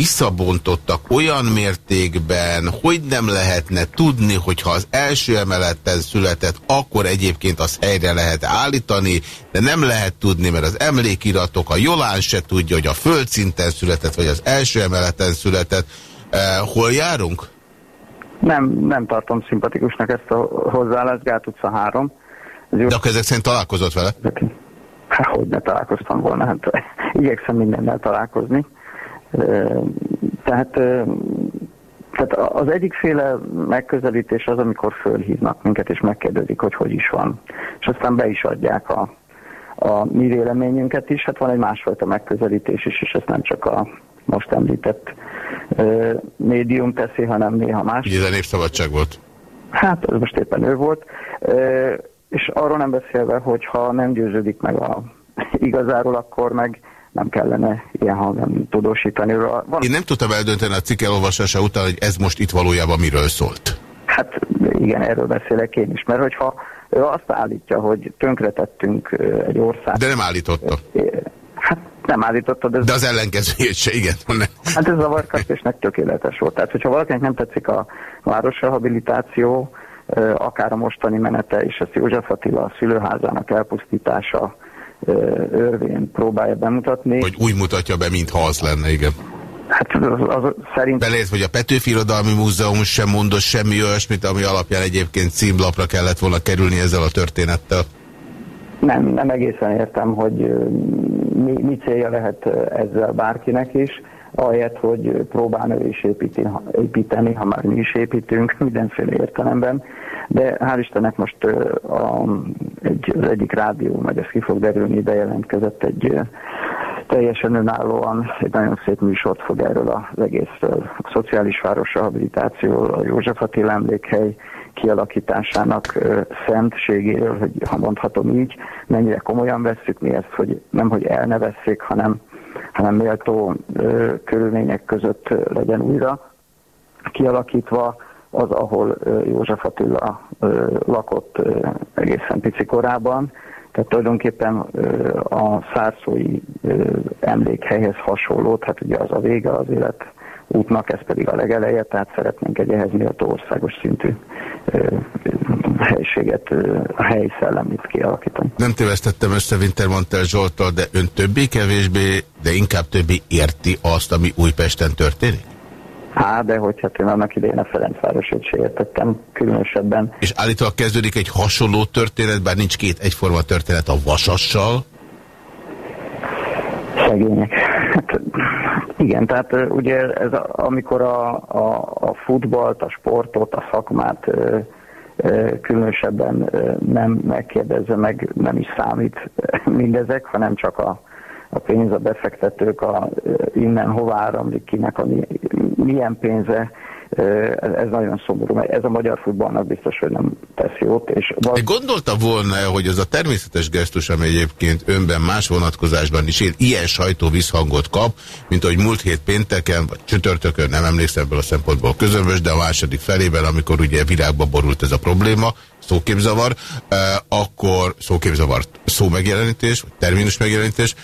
visszabontottak olyan mértékben, hogy nem lehetne tudni, hogyha az első emeleten született, akkor egyébként az helyre lehet állítani, de nem lehet tudni, mert az emlékiratok, a Jolán se tudja, hogy a földszinten született, vagy az első emeleten született. Eh, hol járunk? Nem, nem tartom szimpatikusnak ezt a hozzáállást, Gát utca 3. De akkor ezek szerint találkozott vele? Hát, hogy ne találkoztam volna, hát igyekszem mindennel találkozni. Tehát, tehát az egyikféle megközelítés az, amikor fölhívnak minket és megkérdezik, hogy hogy is van. És aztán be is adják a, a mi véleményünket is. Hát van egy másfajta megközelítés is, és ezt nem csak a most említett ö, médium teszi, hanem néha más. Ugye népszabadság volt. Hát ez most éppen ő volt. Ö, És arról nem beszélve, hogy ha nem győződik meg a [laughs] igazáról, akkor meg nem kellene ilyen hangon tudósítani. Van, Én nem tudtam eldönteni a cikk elolvasása után, hogy ez most itt valójában miről szólt. hát igen, erről beszélek én is, mert hogyha ő azt állítja, hogy tönkretettünk egy ország. De nem állította. Hát nem állította, de... De az ellenkezőjét se, igen. [laughs] Hát ez zavarkatésnek tökéletes volt. Tehát, hogyha valakinek nem tetszik a városrehabilitáció, akár a mostani menete, és ezt József Attila a szülőházának elpusztítása ö, örvén próbálja bemutatni. Hogy úgy mutatja be, mintha az lenne, igen. Hát az, az szerint... Belét, hogy a Petőfi Irodalmi Múzeum sem mondott semmi olyasmit, ami alapján egyébként címlapra kellett volna kerülni ezzel a történettel. Nem, nem egészen értem, hogy mi, mi célja lehet ezzel bárkinek is, ahelyett, hogy próbálna ő is építeni, ha már mi is építünk, [laughs] mindenféle értelemben. De hál' Istennek most a, egy, az egyik rádió, majd ez ki fog derülni, bejelentkezett egy teljesen önállóan egy nagyon szép műsort fog erről az egészről, a szociális város rehabilitációról, a József Attila emlékhely kialakításának szentségéről, hogy ha mondhatom így, mennyire komolyan vesszük mi ezt, hogy nem hogy elnevesszék, hanem, hanem méltó körülmények között legyen újra kialakítva az, ahol József Attila lakott egészen pici korában, tehát tulajdonképpen a szárszói emlékhelyhez hasonló, tehát ugye az a vége az élet útnak, ez pedig a legeleje, tehát szeretnénk egy ehhez méltó országos szintű helységet, a helyi szellemét kialakítani. Nem tévesztettem össze Wintermantel Zsolttal, de ön többé-kevésbé, de inkább többé érti azt, ami Újpesten történik? Á, de hogy hát én annak idején a Ferencvárosot se értettem, különösebben. És állítólag kezdődik egy hasonló történet, bár nincs két egyforma történet a Vasassal. Szegények. Hát, igen, tehát ugye ez a, amikor a, a, a futballt, a sportot, a szakmát ö, ö, különösebben ö, nem megkérdezze meg, nem is számít mindezek, hanem csak a, a pénz, a befektetők, a, innen hova áramlik, kinek a mi- milyen pénze, ez, nagyon szomorú, mert ez a magyar futballnak biztos, hogy nem tesz jót, és De gondolta volna, hogy az a természetes gesztus, ami egyébként önben más vonatkozásban is él, ilyen sajtó visszhangot kap, mint ahogy múlt hét pénteken, vagy csütörtökön, nem emlékszem ebből a szempontból közömbös, de a második felében, amikor ugye virágba borult ez a probléma, szóképzavar, akkor szóképzavar, szó megjelenítés, terminus megjelenítés,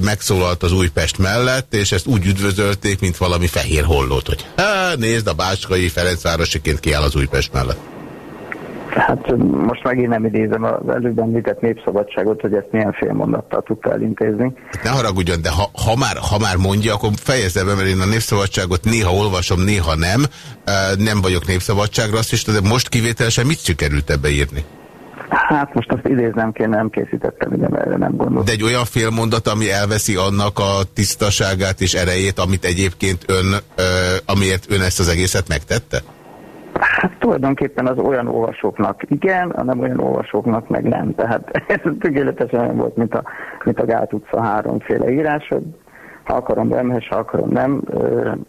megszólalt az Újpest mellett, és ezt úgy üdvözölték, mint valami fehér hollót, hogy há, nézd, a Bácskai Ferencvárosiként kiáll az Újpest mellett. Hát most megint nem idézem az előbb említett népszabadságot, hogy ezt milyen félmondattal tudta elintézni. Hát ne haragudjon, de ha, ha, már, ha már mondja, akkor fejezze be, mert én a népszabadságot néha olvasom, néha nem. Nem vagyok népszabadságra, azt is, de most kivételesen mit sikerült ebbe írni? Hát most azt idéznem kéne, nem készítettem, ugye, erre nem gondolom. De egy olyan félmondat, ami elveszi annak a tisztaságát és erejét, amit egyébként ön, amiért ön ezt az egészet megtette? Hát tulajdonképpen az olyan olvasóknak igen, a nem olyan olvasóknak meg nem. Tehát ez tökéletesen olyan volt, mint a, mint a Gát utca háromféle írás, hogy ha akarom bemehes, ha akarom nem.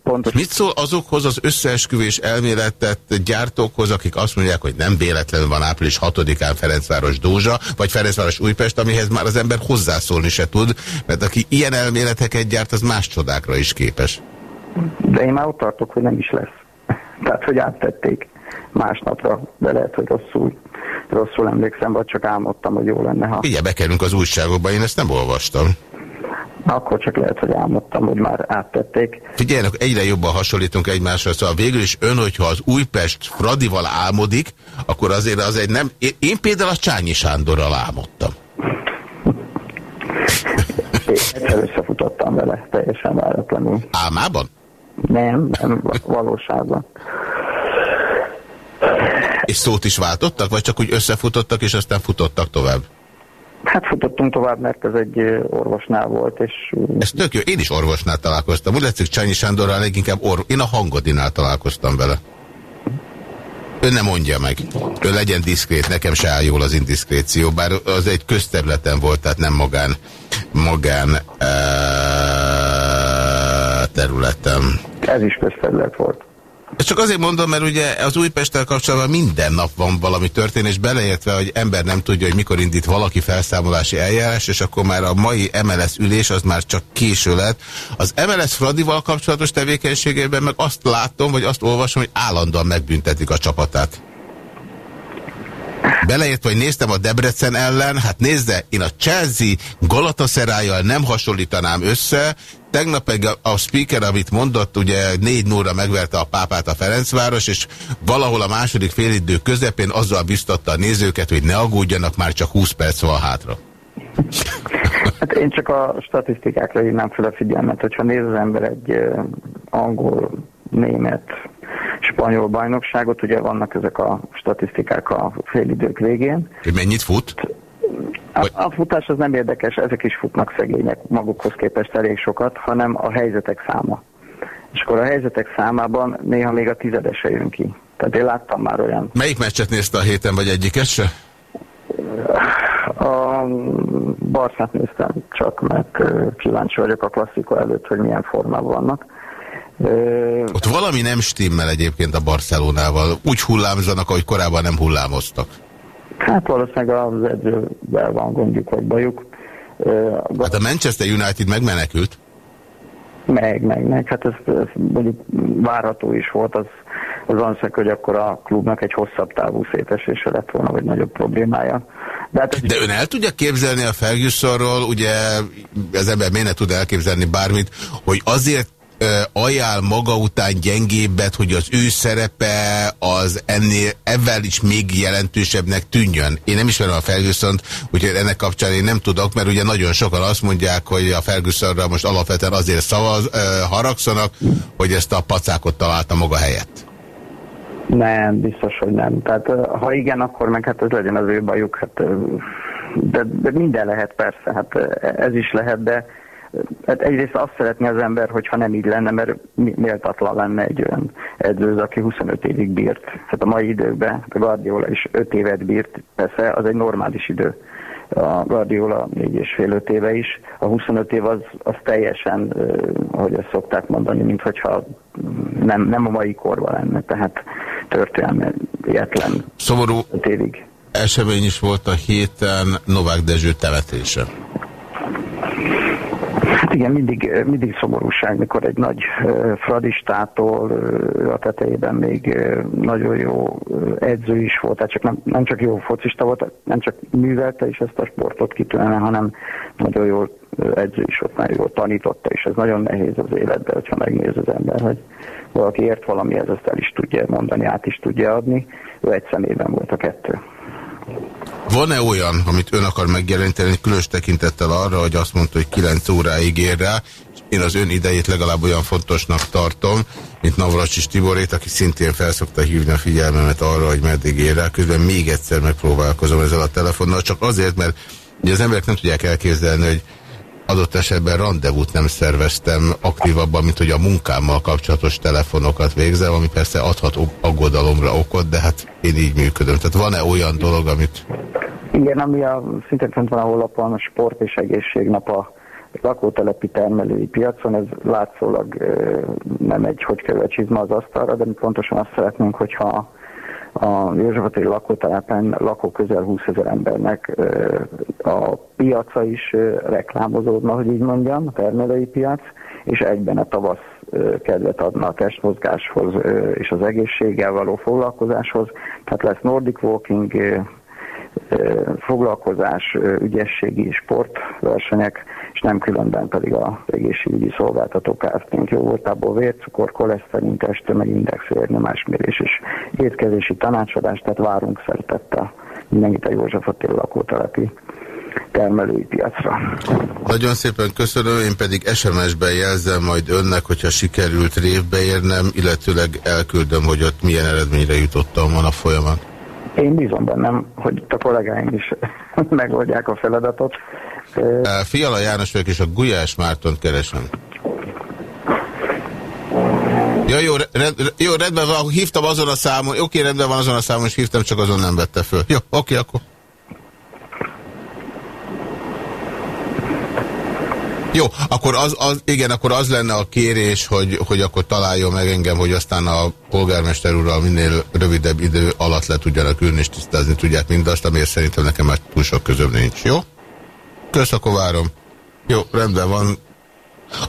Pontos. Mit szól azokhoz az összeesküvés elméletet gyártókhoz, akik azt mondják, hogy nem véletlenül van április 6-án Ferencváros Dózsa, vagy Ferencváros Újpest, amihez már az ember hozzászólni se tud, mert aki ilyen elméleteket gyárt, az más csodákra is képes. De én már ott tartok, hogy nem is lesz. Tehát, hogy áttették másnapra, de lehet, hogy rosszul, rosszul emlékszem, vagy csak álmodtam, hogy jó lenne, ha... Ugye bekerünk az újságokba, én ezt nem olvastam. Akkor csak lehet, hogy álmodtam, hogy már áttették. Figyeljenek, egyre jobban hasonlítunk egymásra, szóval végül is ön, hogyha az Újpest Fradival álmodik, akkor azért az egy nem... Én, én például a Csányi Sándorral álmodtam. Én egyszer összefutottam vele, teljesen váratlanul. Álmában? Nem, nem, valóságban. És szót is váltottak, vagy csak úgy összefutottak, és aztán futottak tovább? Hát futottunk tovább, mert ez egy orvosnál volt, és... Ez tök jó, én is orvosnál találkoztam. Úgy látszik Csányi Sándorral leginkább orvos. Én a hangodinál találkoztam vele. Ő nem mondja meg. Ő legyen diszkrét, nekem se áll jól az indiszkréció, bár az egy közterületen volt, tehát nem magán, magán uh, területen. Ez is közterület volt. Ezt csak azért mondom, mert ugye az Újpesttel kapcsolatban minden nap van valami történés, beleértve, hogy ember nem tudja, hogy mikor indít valaki felszámolási eljárás, és akkor már a mai MLS ülés az már csak késő lett. Az MLS Fradival kapcsolatos tevékenységében meg azt látom, vagy azt olvasom, hogy állandóan megbüntetik a csapatát. Beleért, hogy néztem a Debrecen ellen, hát nézze, én a Chelsea Galatasaray-jal nem hasonlítanám össze, Tegnap a speaker, amit mondott, ugye négy nóra megverte a pápát a Ferencváros, és valahol a második félidő közepén azzal biztatta a nézőket, hogy ne aggódjanak, már csak 20 perc van hátra. Hát én csak a statisztikákra hívnám fel a figyelmet, hogyha néz az ember egy angol, német, spanyol bajnokságot, ugye vannak ezek a statisztikák a félidők végén. Hogy mennyit fut? A, a futás az nem érdekes, ezek is futnak szegények magukhoz képest elég sokat, hanem a helyzetek száma. És akkor a helyzetek számában néha még a tizedese jön ki. Tehát én láttam már olyan... Melyik meccset nézte a héten, vagy egyiket se? A Barszát néztem csak, mert kíváncsi vagyok a klasszika előtt, hogy milyen formában vannak. Ott valami nem stimmel egyébként a Barcelonával. Úgy hullámzanak, ahogy korábban nem hullámoztak. Hát valószínűleg az edzővel van gondjuk, vagy bajuk. Hát a Manchester United megmenekült? Meg, meg, meg. Hát ez, ez mondjuk várható is volt, az, az valószínűleg, hogy akkor a klubnak egy hosszabb távú szétesése lett volna, vagy nagyobb problémája. De, hát De ön el tudja képzelni a Fergusonról, ugye az ember miért ne tud elképzelni bármit, hogy azért ajánl maga után gyengébbet, hogy az ő szerepe az ennél ebben is még jelentősebbnek tűnjön. Én nem ismerem a ferguson úgyhogy ennek kapcsán én nem tudok, mert ugye nagyon sokan azt mondják, hogy a Fergusonra most alapvetően azért szavaz, haragszanak, hogy ezt a pacákot találta maga helyett. Nem, biztos, hogy nem. Tehát ha igen, akkor meg hát ez legyen az ő bajuk. Hát, de, de minden lehet persze, hát ez is lehet, de hát egyrészt azt szeretné az ember, hogyha nem így lenne, mert méltatlan lenne egy olyan edző, aki 25 évig bírt. Hát a mai időkben a Guardiola is 5 évet bírt, persze az egy normális idő. A Guardiola 4 és fél 5 éve is. A 25 év az, az teljesen, ahogy ezt szokták mondani, mint hogyha nem, nem a mai korban lenne, tehát történelmetlen Szomorú 5 évig. esemény is volt a héten Novák Dezső temetése. Hát igen, mindig, mindig szomorúság, mikor egy nagy uh, fradistától uh, a tetejében még nagyon jó edző is volt, tehát csak nem, nem csak jó focista volt, nem csak művelte is ezt a sportot kitűnően, hanem nagyon jó edző is ott nagyon jól tanította, és ez nagyon nehéz az életben, hogyha megnéz az ember, hogy valaki ért valamihez, ezt el is tudja mondani, át is tudja adni. Ő egy szemében volt a kettő. Van-e olyan, amit ön akar megjeleníteni, különös tekintettel arra, hogy azt mondta, hogy 9 óráig ér rá, én az ön idejét legalább olyan fontosnak tartom, mint Navracsis Tiborét, aki szintén felszokta hívni a figyelmemet arra, hogy meddig ér rá. Közben még egyszer megpróbálkozom ezzel a telefonnal, csak azért, mert ugye az emberek nem tudják elképzelni, hogy adott esetben rendezvút nem szerveztem aktívabban, mint hogy a munkámmal kapcsolatos telefonokat végzem, ami persze adhat aggodalomra okot, de hát én így működöm. Tehát van-e olyan dolog, amit... Igen, ami a szintén fent van a honlapon, a sport és egészségnap a lakótelepi termelői piacon, ez látszólag nem egy hogy kell csizma az asztalra, de mi pontosan azt szeretnénk, hogyha a Józsefati lakótelepen lakó közel 20 ezer embernek a piaca is reklámozódna, hogy így mondjam, a termelői piac, és egyben a tavasz kedvet adna a testmozgáshoz és az egészséggel való foglalkozáshoz. Tehát lesz Nordic Walking, foglalkozás, ügyességi sportversenyek, nem különben pedig a egészségügyi szolgáltató kft jó voltából vércukor, koleszterin, testtömegindex, vérnyomásmérés és étkezési tanácsadás, tehát várunk szeretettel mindenkit a József Attila lakótelepi termelői piacra. Nagyon szépen köszönöm, én pedig SMS-ben jelzem majd önnek, hogyha sikerült révbe érnem, illetőleg elküldöm, hogy ott milyen eredményre jutottam van a folyamat. Én bízom bennem, hogy a kollégáim is [laughs] megoldják a feladatot. Fiala János vagyok, és a Gulyás Mártont keresem. Ja, jó, rend, jó, rendben van, hívtam azon a számon, oké, rendben van azon a számon, és hívtam, csak azon nem vette föl. Jó, oké, akkor. Jó, akkor az, az, igen, akkor az lenne a kérés, hogy, hogy akkor találjon meg engem, hogy aztán a polgármester úrral minél rövidebb idő alatt le tudjanak ülni és tisztázni tudják mindazt, amiért szerintem nekem már túl sok közöm nincs. Jó? Kösz, akkor várom. Jó, rendben van.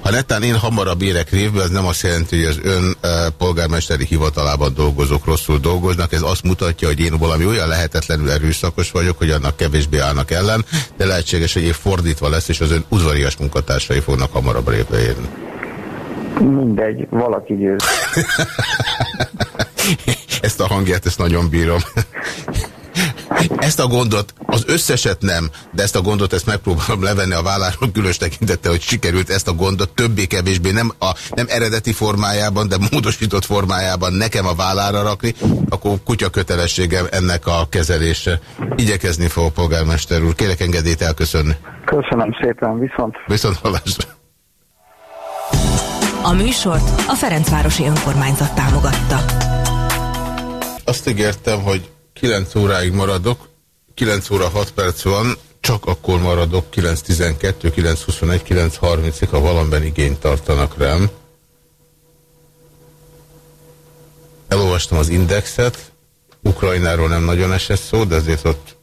Ha netán én hamarabb érek révbe, az nem azt jelenti, hogy az ön e, polgármesteri hivatalában dolgozók rosszul dolgoznak. Ez azt mutatja, hogy én valami olyan lehetetlenül erőszakos vagyok, hogy annak kevésbé állnak ellen, de lehetséges, hogy én fordítva lesz, és az ön udvarias munkatársai fognak hamarabb révbe érni. Mindegy, valaki győz. [laughs] ezt a hangját, ezt nagyon bírom. [laughs] Ezt a gondot, az összeset nem, de ezt a gondot ezt megpróbálom levenni a válláról különös tekintette, hogy sikerült ezt a gondot többé-kevésbé nem, a, nem eredeti formájában, de módosított formájában nekem a vállára rakni, akkor kutya kötelességem ennek a kezelése. Igyekezni fog, polgármester úr. Kérek engedélyt elköszönni. Köszönöm szépen, viszont. Viszont hallásra. A műsort a Ferencvárosi Önkormányzat támogatta. Azt ígértem, hogy 9 óráig maradok, 9 óra 6 perc van, csak akkor maradok 9.12, 9.21, 9.30-ig, ha valamiben igényt tartanak rám. Elolvastam az indexet, Ukrajnáról nem nagyon esett szó, de ezért ott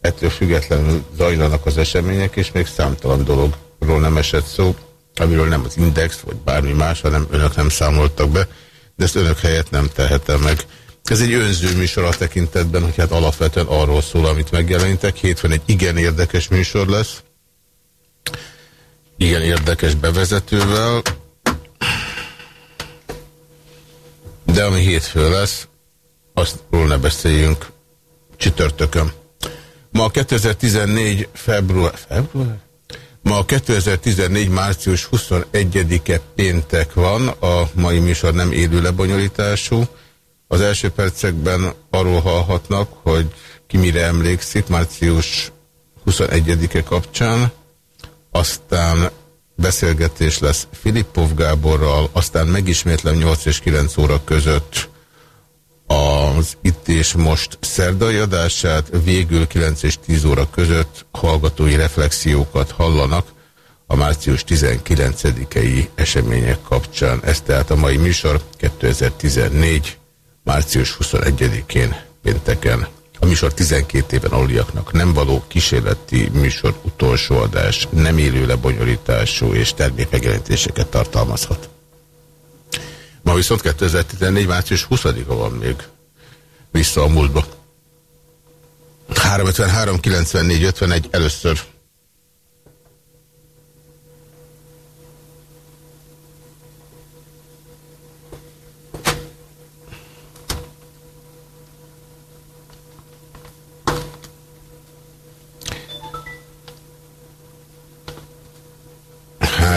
ettől függetlenül zajlanak az események, és még számtalan dologról nem esett szó, amiről nem az index, vagy bármi más, hanem önök nem számoltak be, de ezt önök helyett nem tehetem meg. Ez egy önző műsor a tekintetben, hogy hát alapvetően arról szól, amit megjelenítek. Hétfőn egy igen érdekes műsor lesz. Igen érdekes bevezetővel. De ami hétfő lesz, aztról ne beszéljünk csütörtökön. Ma 2014 február... február? Ma 2014 március 21-e péntek van, a mai műsor nem élő lebonyolítású. Az első percekben arról hallhatnak, hogy ki mire emlékszik március 21-e kapcsán, aztán beszélgetés lesz Filippov Gáborral, aztán megismétlem 8 és 9 óra között az itt és most szerdai adását, végül 9 és 10 óra között hallgatói reflexiókat hallanak a március 19-i események kapcsán. Ez tehát a mai műsor 2014 március 21-én pénteken. A műsor 12 éven aluliaknak nem való kísérleti műsor utolsó adás, nem élő lebonyolítású és termékmegjelentéseket tartalmazhat. Ma viszont 2014. március 20-a van még vissza a múltba. 353 94 51 először.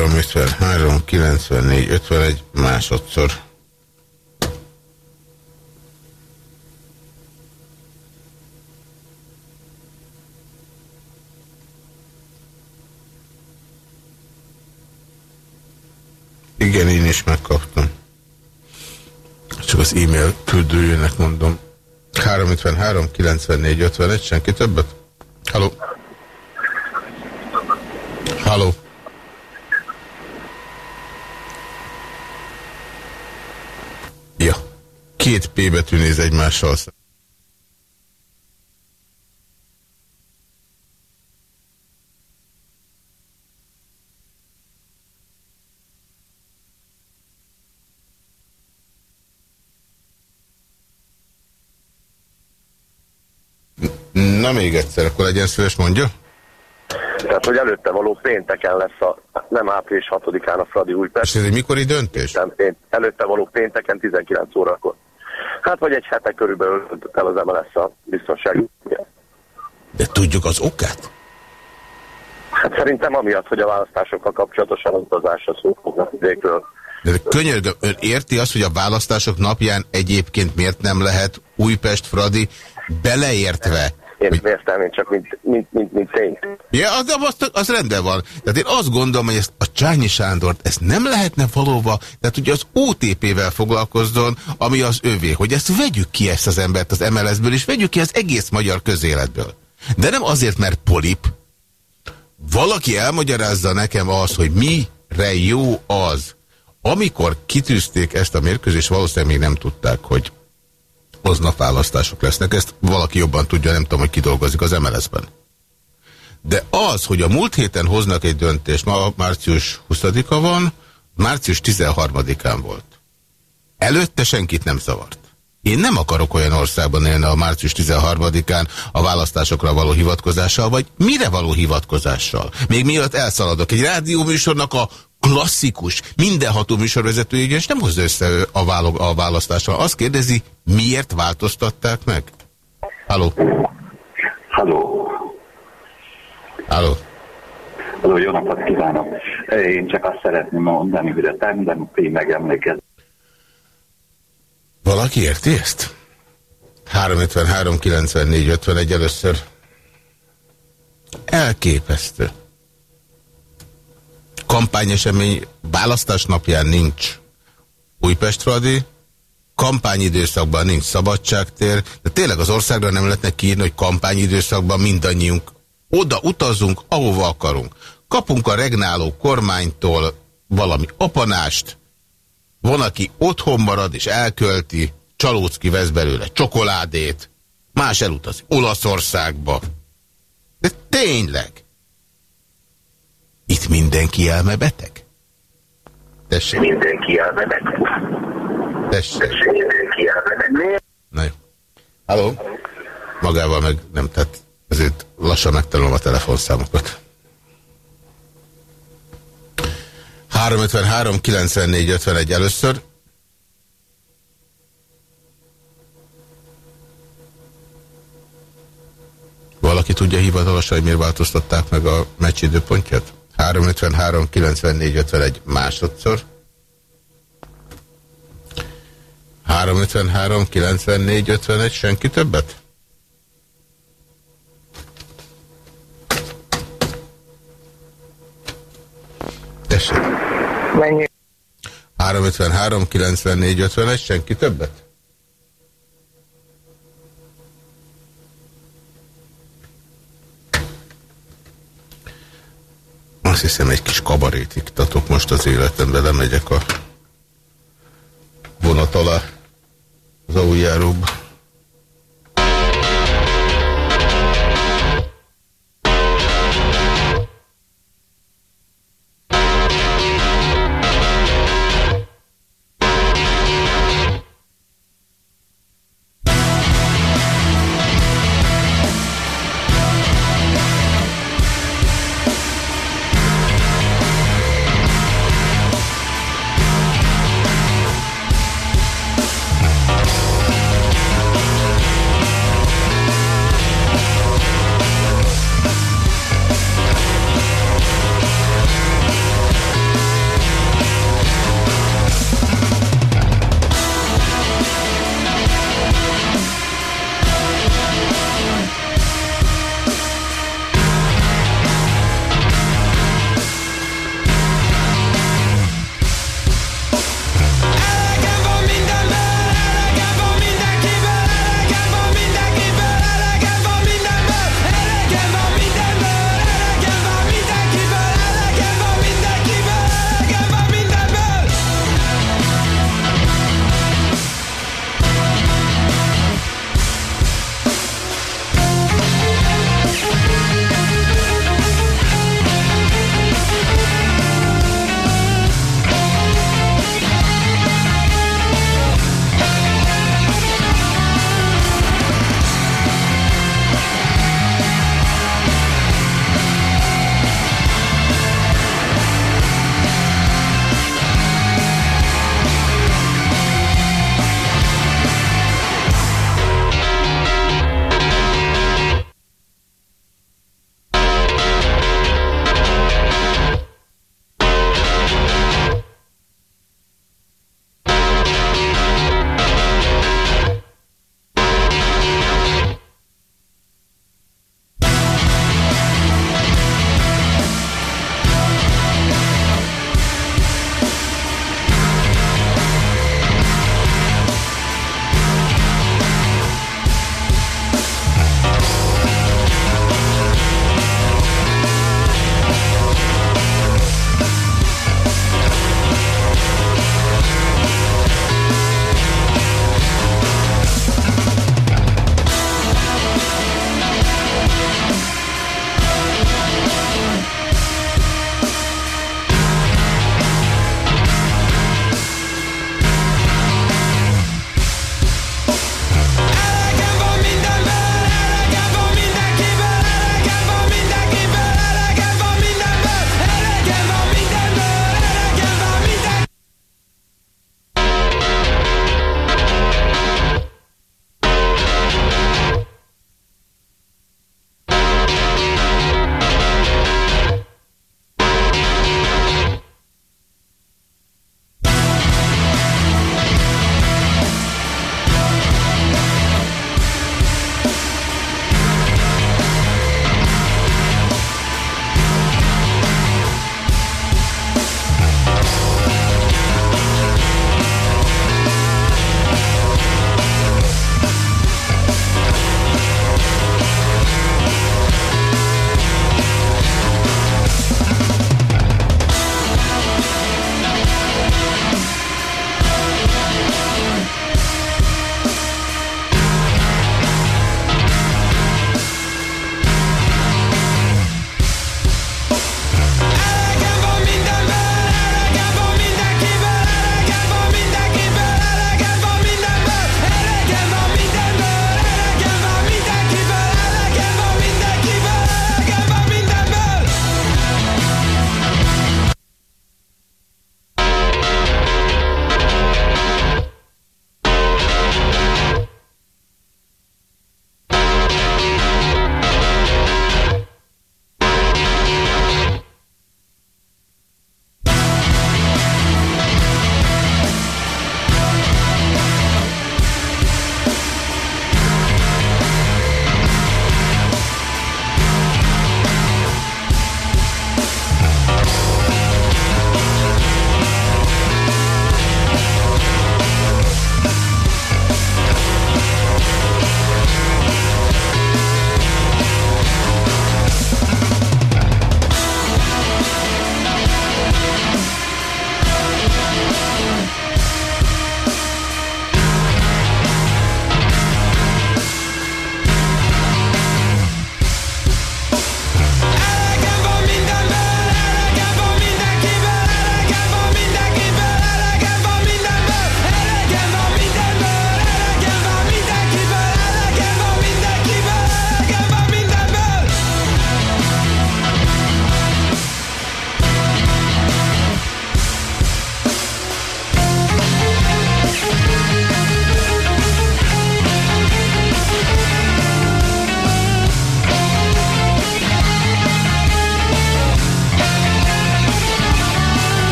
Három, ötven, három, kilencvennégy, ötvenegy, másodszor. Igen, én is megkaptam. Csak az e-mail küldőjének mondom. 353 94 51, senki többet? Halló? Halló? Ja. Két P betű néz egymással. Na még egyszer, akkor legyen szíves mondja. Tehát, hogy előtte való pénteken lesz a, nem április 6-án a Fradi Újpest. És ez egy mikori döntés? Pént, előtte való pénteken 19 órakor. Hát vagy egy hete körülbelül el az MLS a biztonsági. De tudjuk az okát? Hát szerintem amiatt, hogy a választásokkal kapcsolatosan az utazásra szó fognak idékről. De könyörgöm, ön érti azt, hogy a választások napján egyébként miért nem lehet Újpest, Fradi beleértve? Én hogy... értem, én csak mint, mint, mint, mint tény. Ja, az, az, az rendben van. Tehát én azt gondolom, hogy ezt a Csányi Sándort, ezt nem lehetne valóban, tehát ugye az OTP-vel foglalkozzon, ami az övé, hogy ezt vegyük ki ezt az embert az MLS-ből, és vegyük ki az egész magyar közéletből. De nem azért, mert polip. Valaki elmagyarázza nekem az, hogy mire jó az, amikor kitűzték ezt a mérkőzést, valószínűleg még nem tudták, hogy aznap választások lesznek. Ezt valaki jobban tudja, nem tudom, hogy kidolgozik az MLS-ben. De az, hogy a múlt héten hoznak egy döntést, ma március 20-a van, március 13-án volt. Előtte senkit nem zavart. Én nem akarok olyan országban élni a március 13-án a választásokra való hivatkozással, vagy mire való hivatkozással. Még mielőtt elszaladok. Egy rádióműsornak a klasszikus, mindenható műsorvezetője, és nem hozza össze a, válog, a választással. Azt kérdezi, miért változtatták meg? Halló? Halló. Halló. Halló, jó napot kívánok. Én csak azt szeretném mondani, hogy a tegnapi megemlékez. Valaki érti ezt? 353 94 51 először. Elképesztő kampányesemény választás napján nincs Újpest Fradi, kampányidőszakban nincs szabadságtér, de tényleg az országra nem lehetne kiírni, hogy kampányidőszakban mindannyiunk oda utazunk, ahova akarunk. Kapunk a regnáló kormánytól valami apanást, van, aki otthon marad és elkölti, Csalócki vesz belőle csokoládét, más elutazik Olaszországba. De tényleg. Itt mindenki elmebeteg? Tessék. Mindenki elmebeteg. Tessék. Tessék. Mindenki elmebeteg. Na jó. Halló? Magával meg nem, tehát ezért lassan megtanulom a telefonszámokat. 353 94 51 először. Valaki tudja hivatalosan, hogy miért változtatták meg a meccs időpontját? 353 94 51 másodszor. 353 94 51 senki többet? Tessék. Mennyi? 353 94 51 senki többet? Azt hiszem egy kis kabarét iktatok most az életembe, lemegyek a vonat alá az aluljáróba.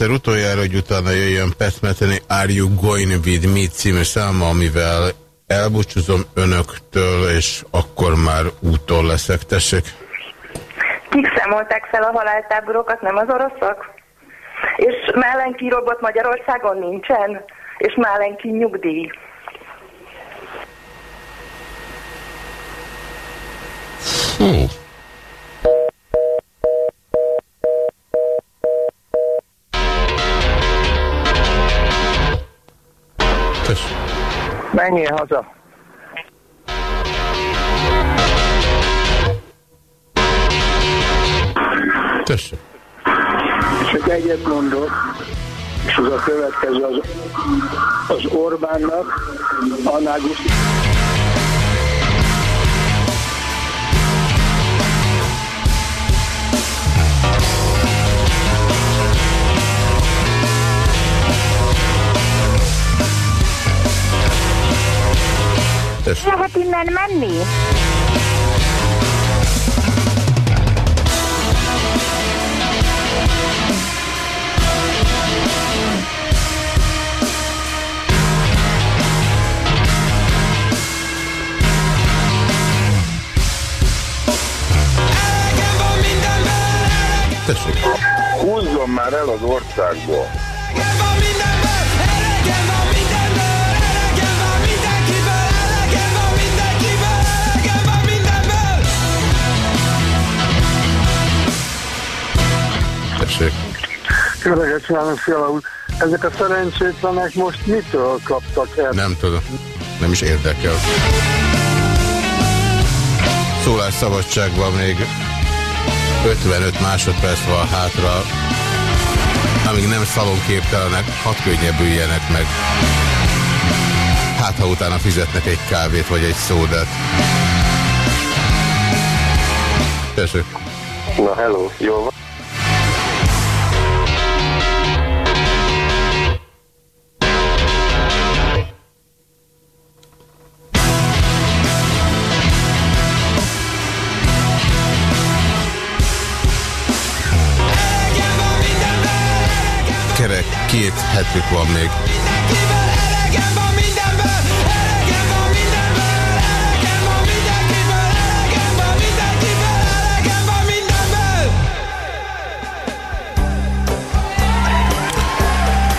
Egyszer utoljára, hogy utána jöjjön Pat Metheny Are You Going With Me című száma, amivel elbúcsúzom önöktől, és akkor már úton leszek. Tessék! Kik számolták fel a haláltáborokat, nem az oroszok? És Málenki robot Magyarországon nincsen? És Málenki nyugdíj? Hú. Menjél haza. Tessék. Csak egyet mondok, és az a következő az, az Orbánnak, annál Tessék. Lehet innen menni? Tessék. Húzzon már el az országból. Jó reggelt kívánok, Fiala úr. Ezek a szerencsétlenek most mitől kaptak el? Nem tudom. Nem is érdekel. Szólásszabadság van még. 55 másodperc van hátra. Amíg nem szalonképtelenek, hadd könnyebbüljenek meg. Hát, ha utána fizetnek egy kávét vagy egy szódát. Tessék. Na, hello, jó van? Hetük van még.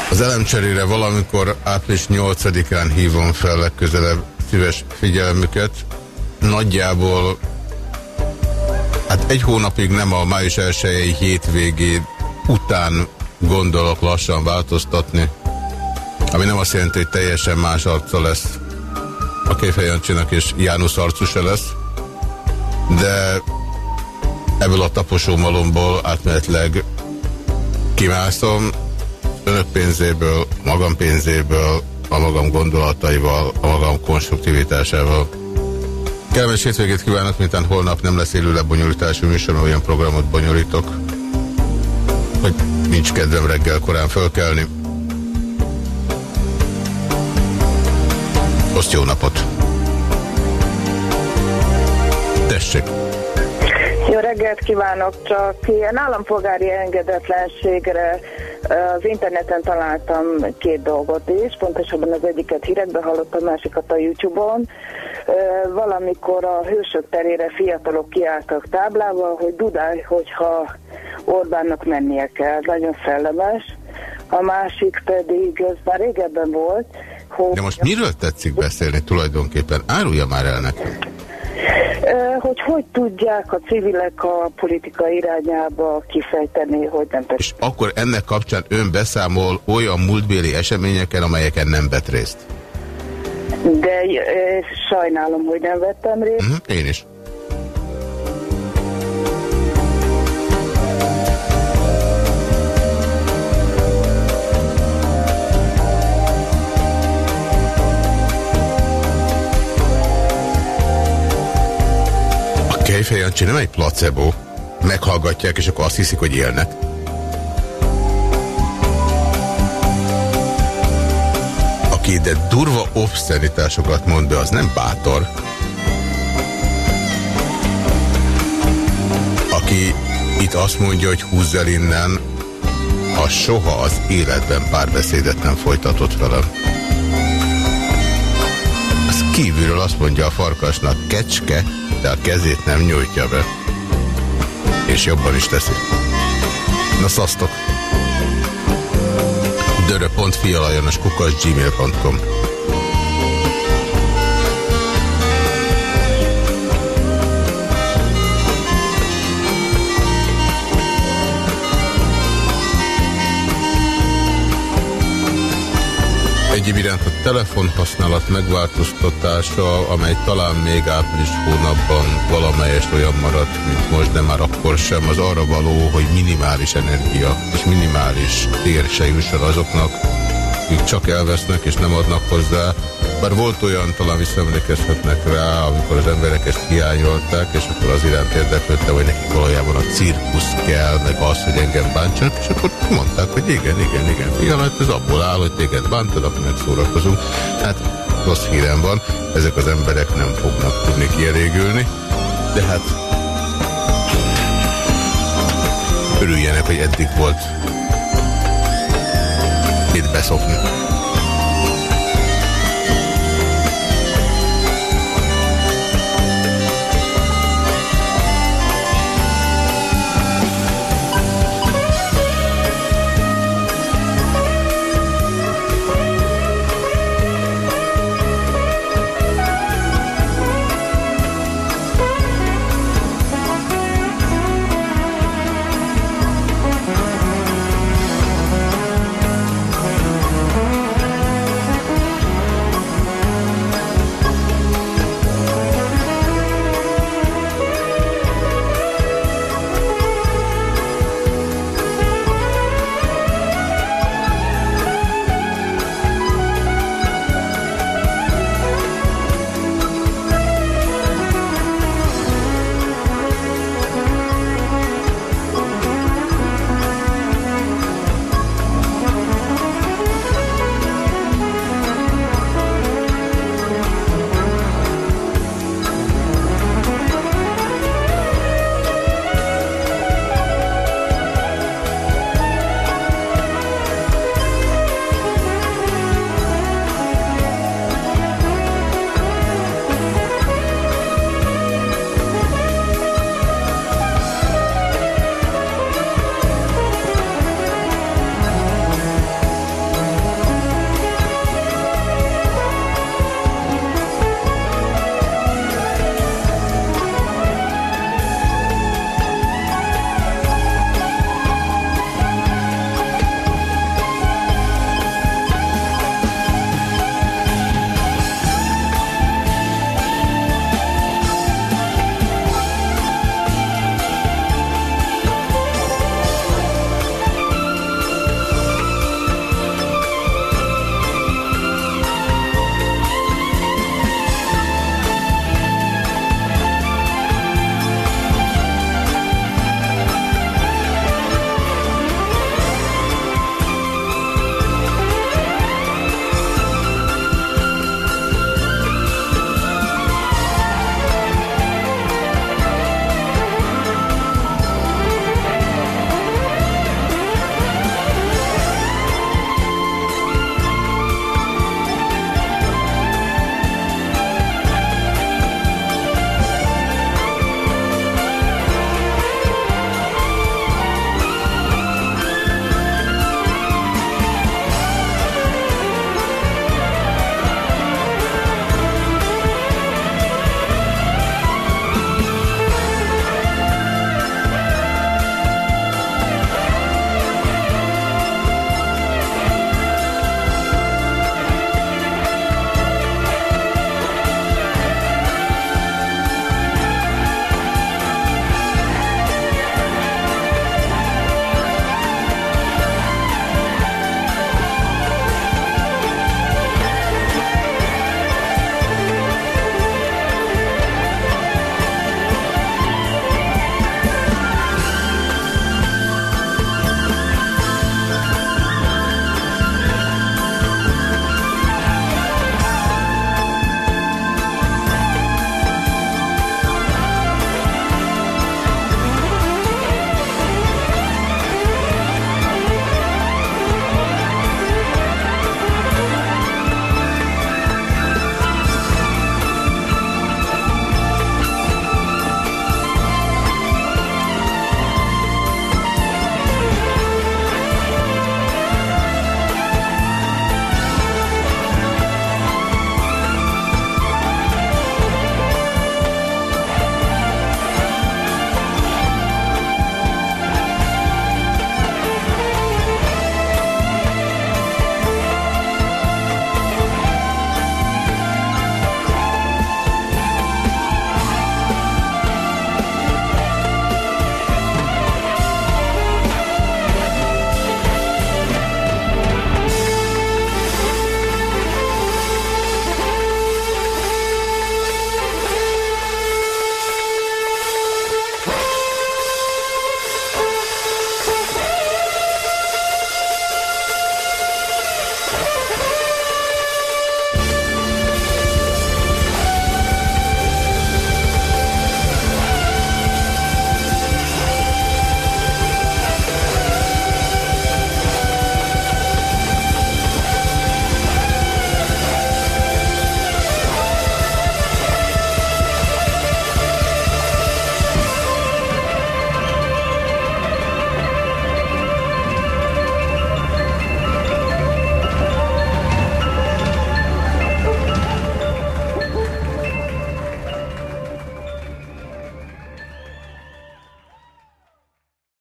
Az elemcserére valamikor április 8-án hívom fel legközelebb szíves figyelmüket. Nagyjából hát egy hónapig nem a május 1 hétvégé után gondolok lassan változtatni, ami nem azt jelenti, hogy teljesen más arca lesz a Kéfej Jancsinak és János arcú se lesz, de ebből a taposó malomból átmenetleg kimászom, önök pénzéből, magam pénzéből, a magam gondolataival, a magam konstruktivitásával. Kellemes hétvégét kívánok, mintán holnap nem lesz élő lebonyolítású műsor, olyan programot bonyolítok, hogy nincs kedvem reggel korán fölkelni. Azt jó napot! Tessék! Jó reggelt kívánok, csak ilyen állampolgári engedetlenségre az interneten találtam két dolgot is, pontosabban az egyiket hírekbe hallottam, másikat a Youtube-on. Valamikor a hősök terére fiatalok kiálltak táblával, hogy dudálj, hogyha Orbánnak mennie kell. Nagyon szellemes. A másik pedig, ez már régebben volt, hogy... De most miről tetszik beszélni tulajdonképpen? Árulja már el nekem. Ö, hogy hogy tudják a civilek a politika irányába kifejteni, hogy nem tetszik. És akkor ennek kapcsán ön beszámol olyan múltbéli eseményeken, amelyeken nem vett részt. De sajnálom, hogy nem vettem részt. Mhm, Én is. Jancsi nem egy placebo. Meghallgatják, és akkor azt hiszik, hogy élnek. Aki de durva obszenitásokat mond be, az nem bátor. Aki itt azt mondja, hogy húzz el innen, az soha az életben párbeszédet nem folytatott velem. Az kívülről azt mondja a farkasnak kecske, de a kezét nem nyújtja be. És jobban is teszi. Na szasztok! dörö.fialajanos kukas gmail.com Egyéb iránt a telefonhasználat megváltoztatása, amely talán még április hónapban valamelyest olyan maradt, mint most, de már akkor sem, az arra való, hogy minimális energia és minimális tér se jusson azoknak, akik csak elvesznek és nem adnak hozzá. Bár volt olyan, talán visszaemlékezhetnek rá, amikor az emberek ezt hiányolták, és akkor az iránt érdeklődtem, hogy nekik valójában a cirkusz kell, meg az, hogy engem bántsanak, és akkor mondták, hogy igen, igen, igen, fiala, hát ez abból áll, hogy téged bántad, akkor megszórakozunk. Hát rossz hírem van, ezek az emberek nem fognak tudni kielégülni, de hát örüljenek, hogy eddig volt itt beszopni.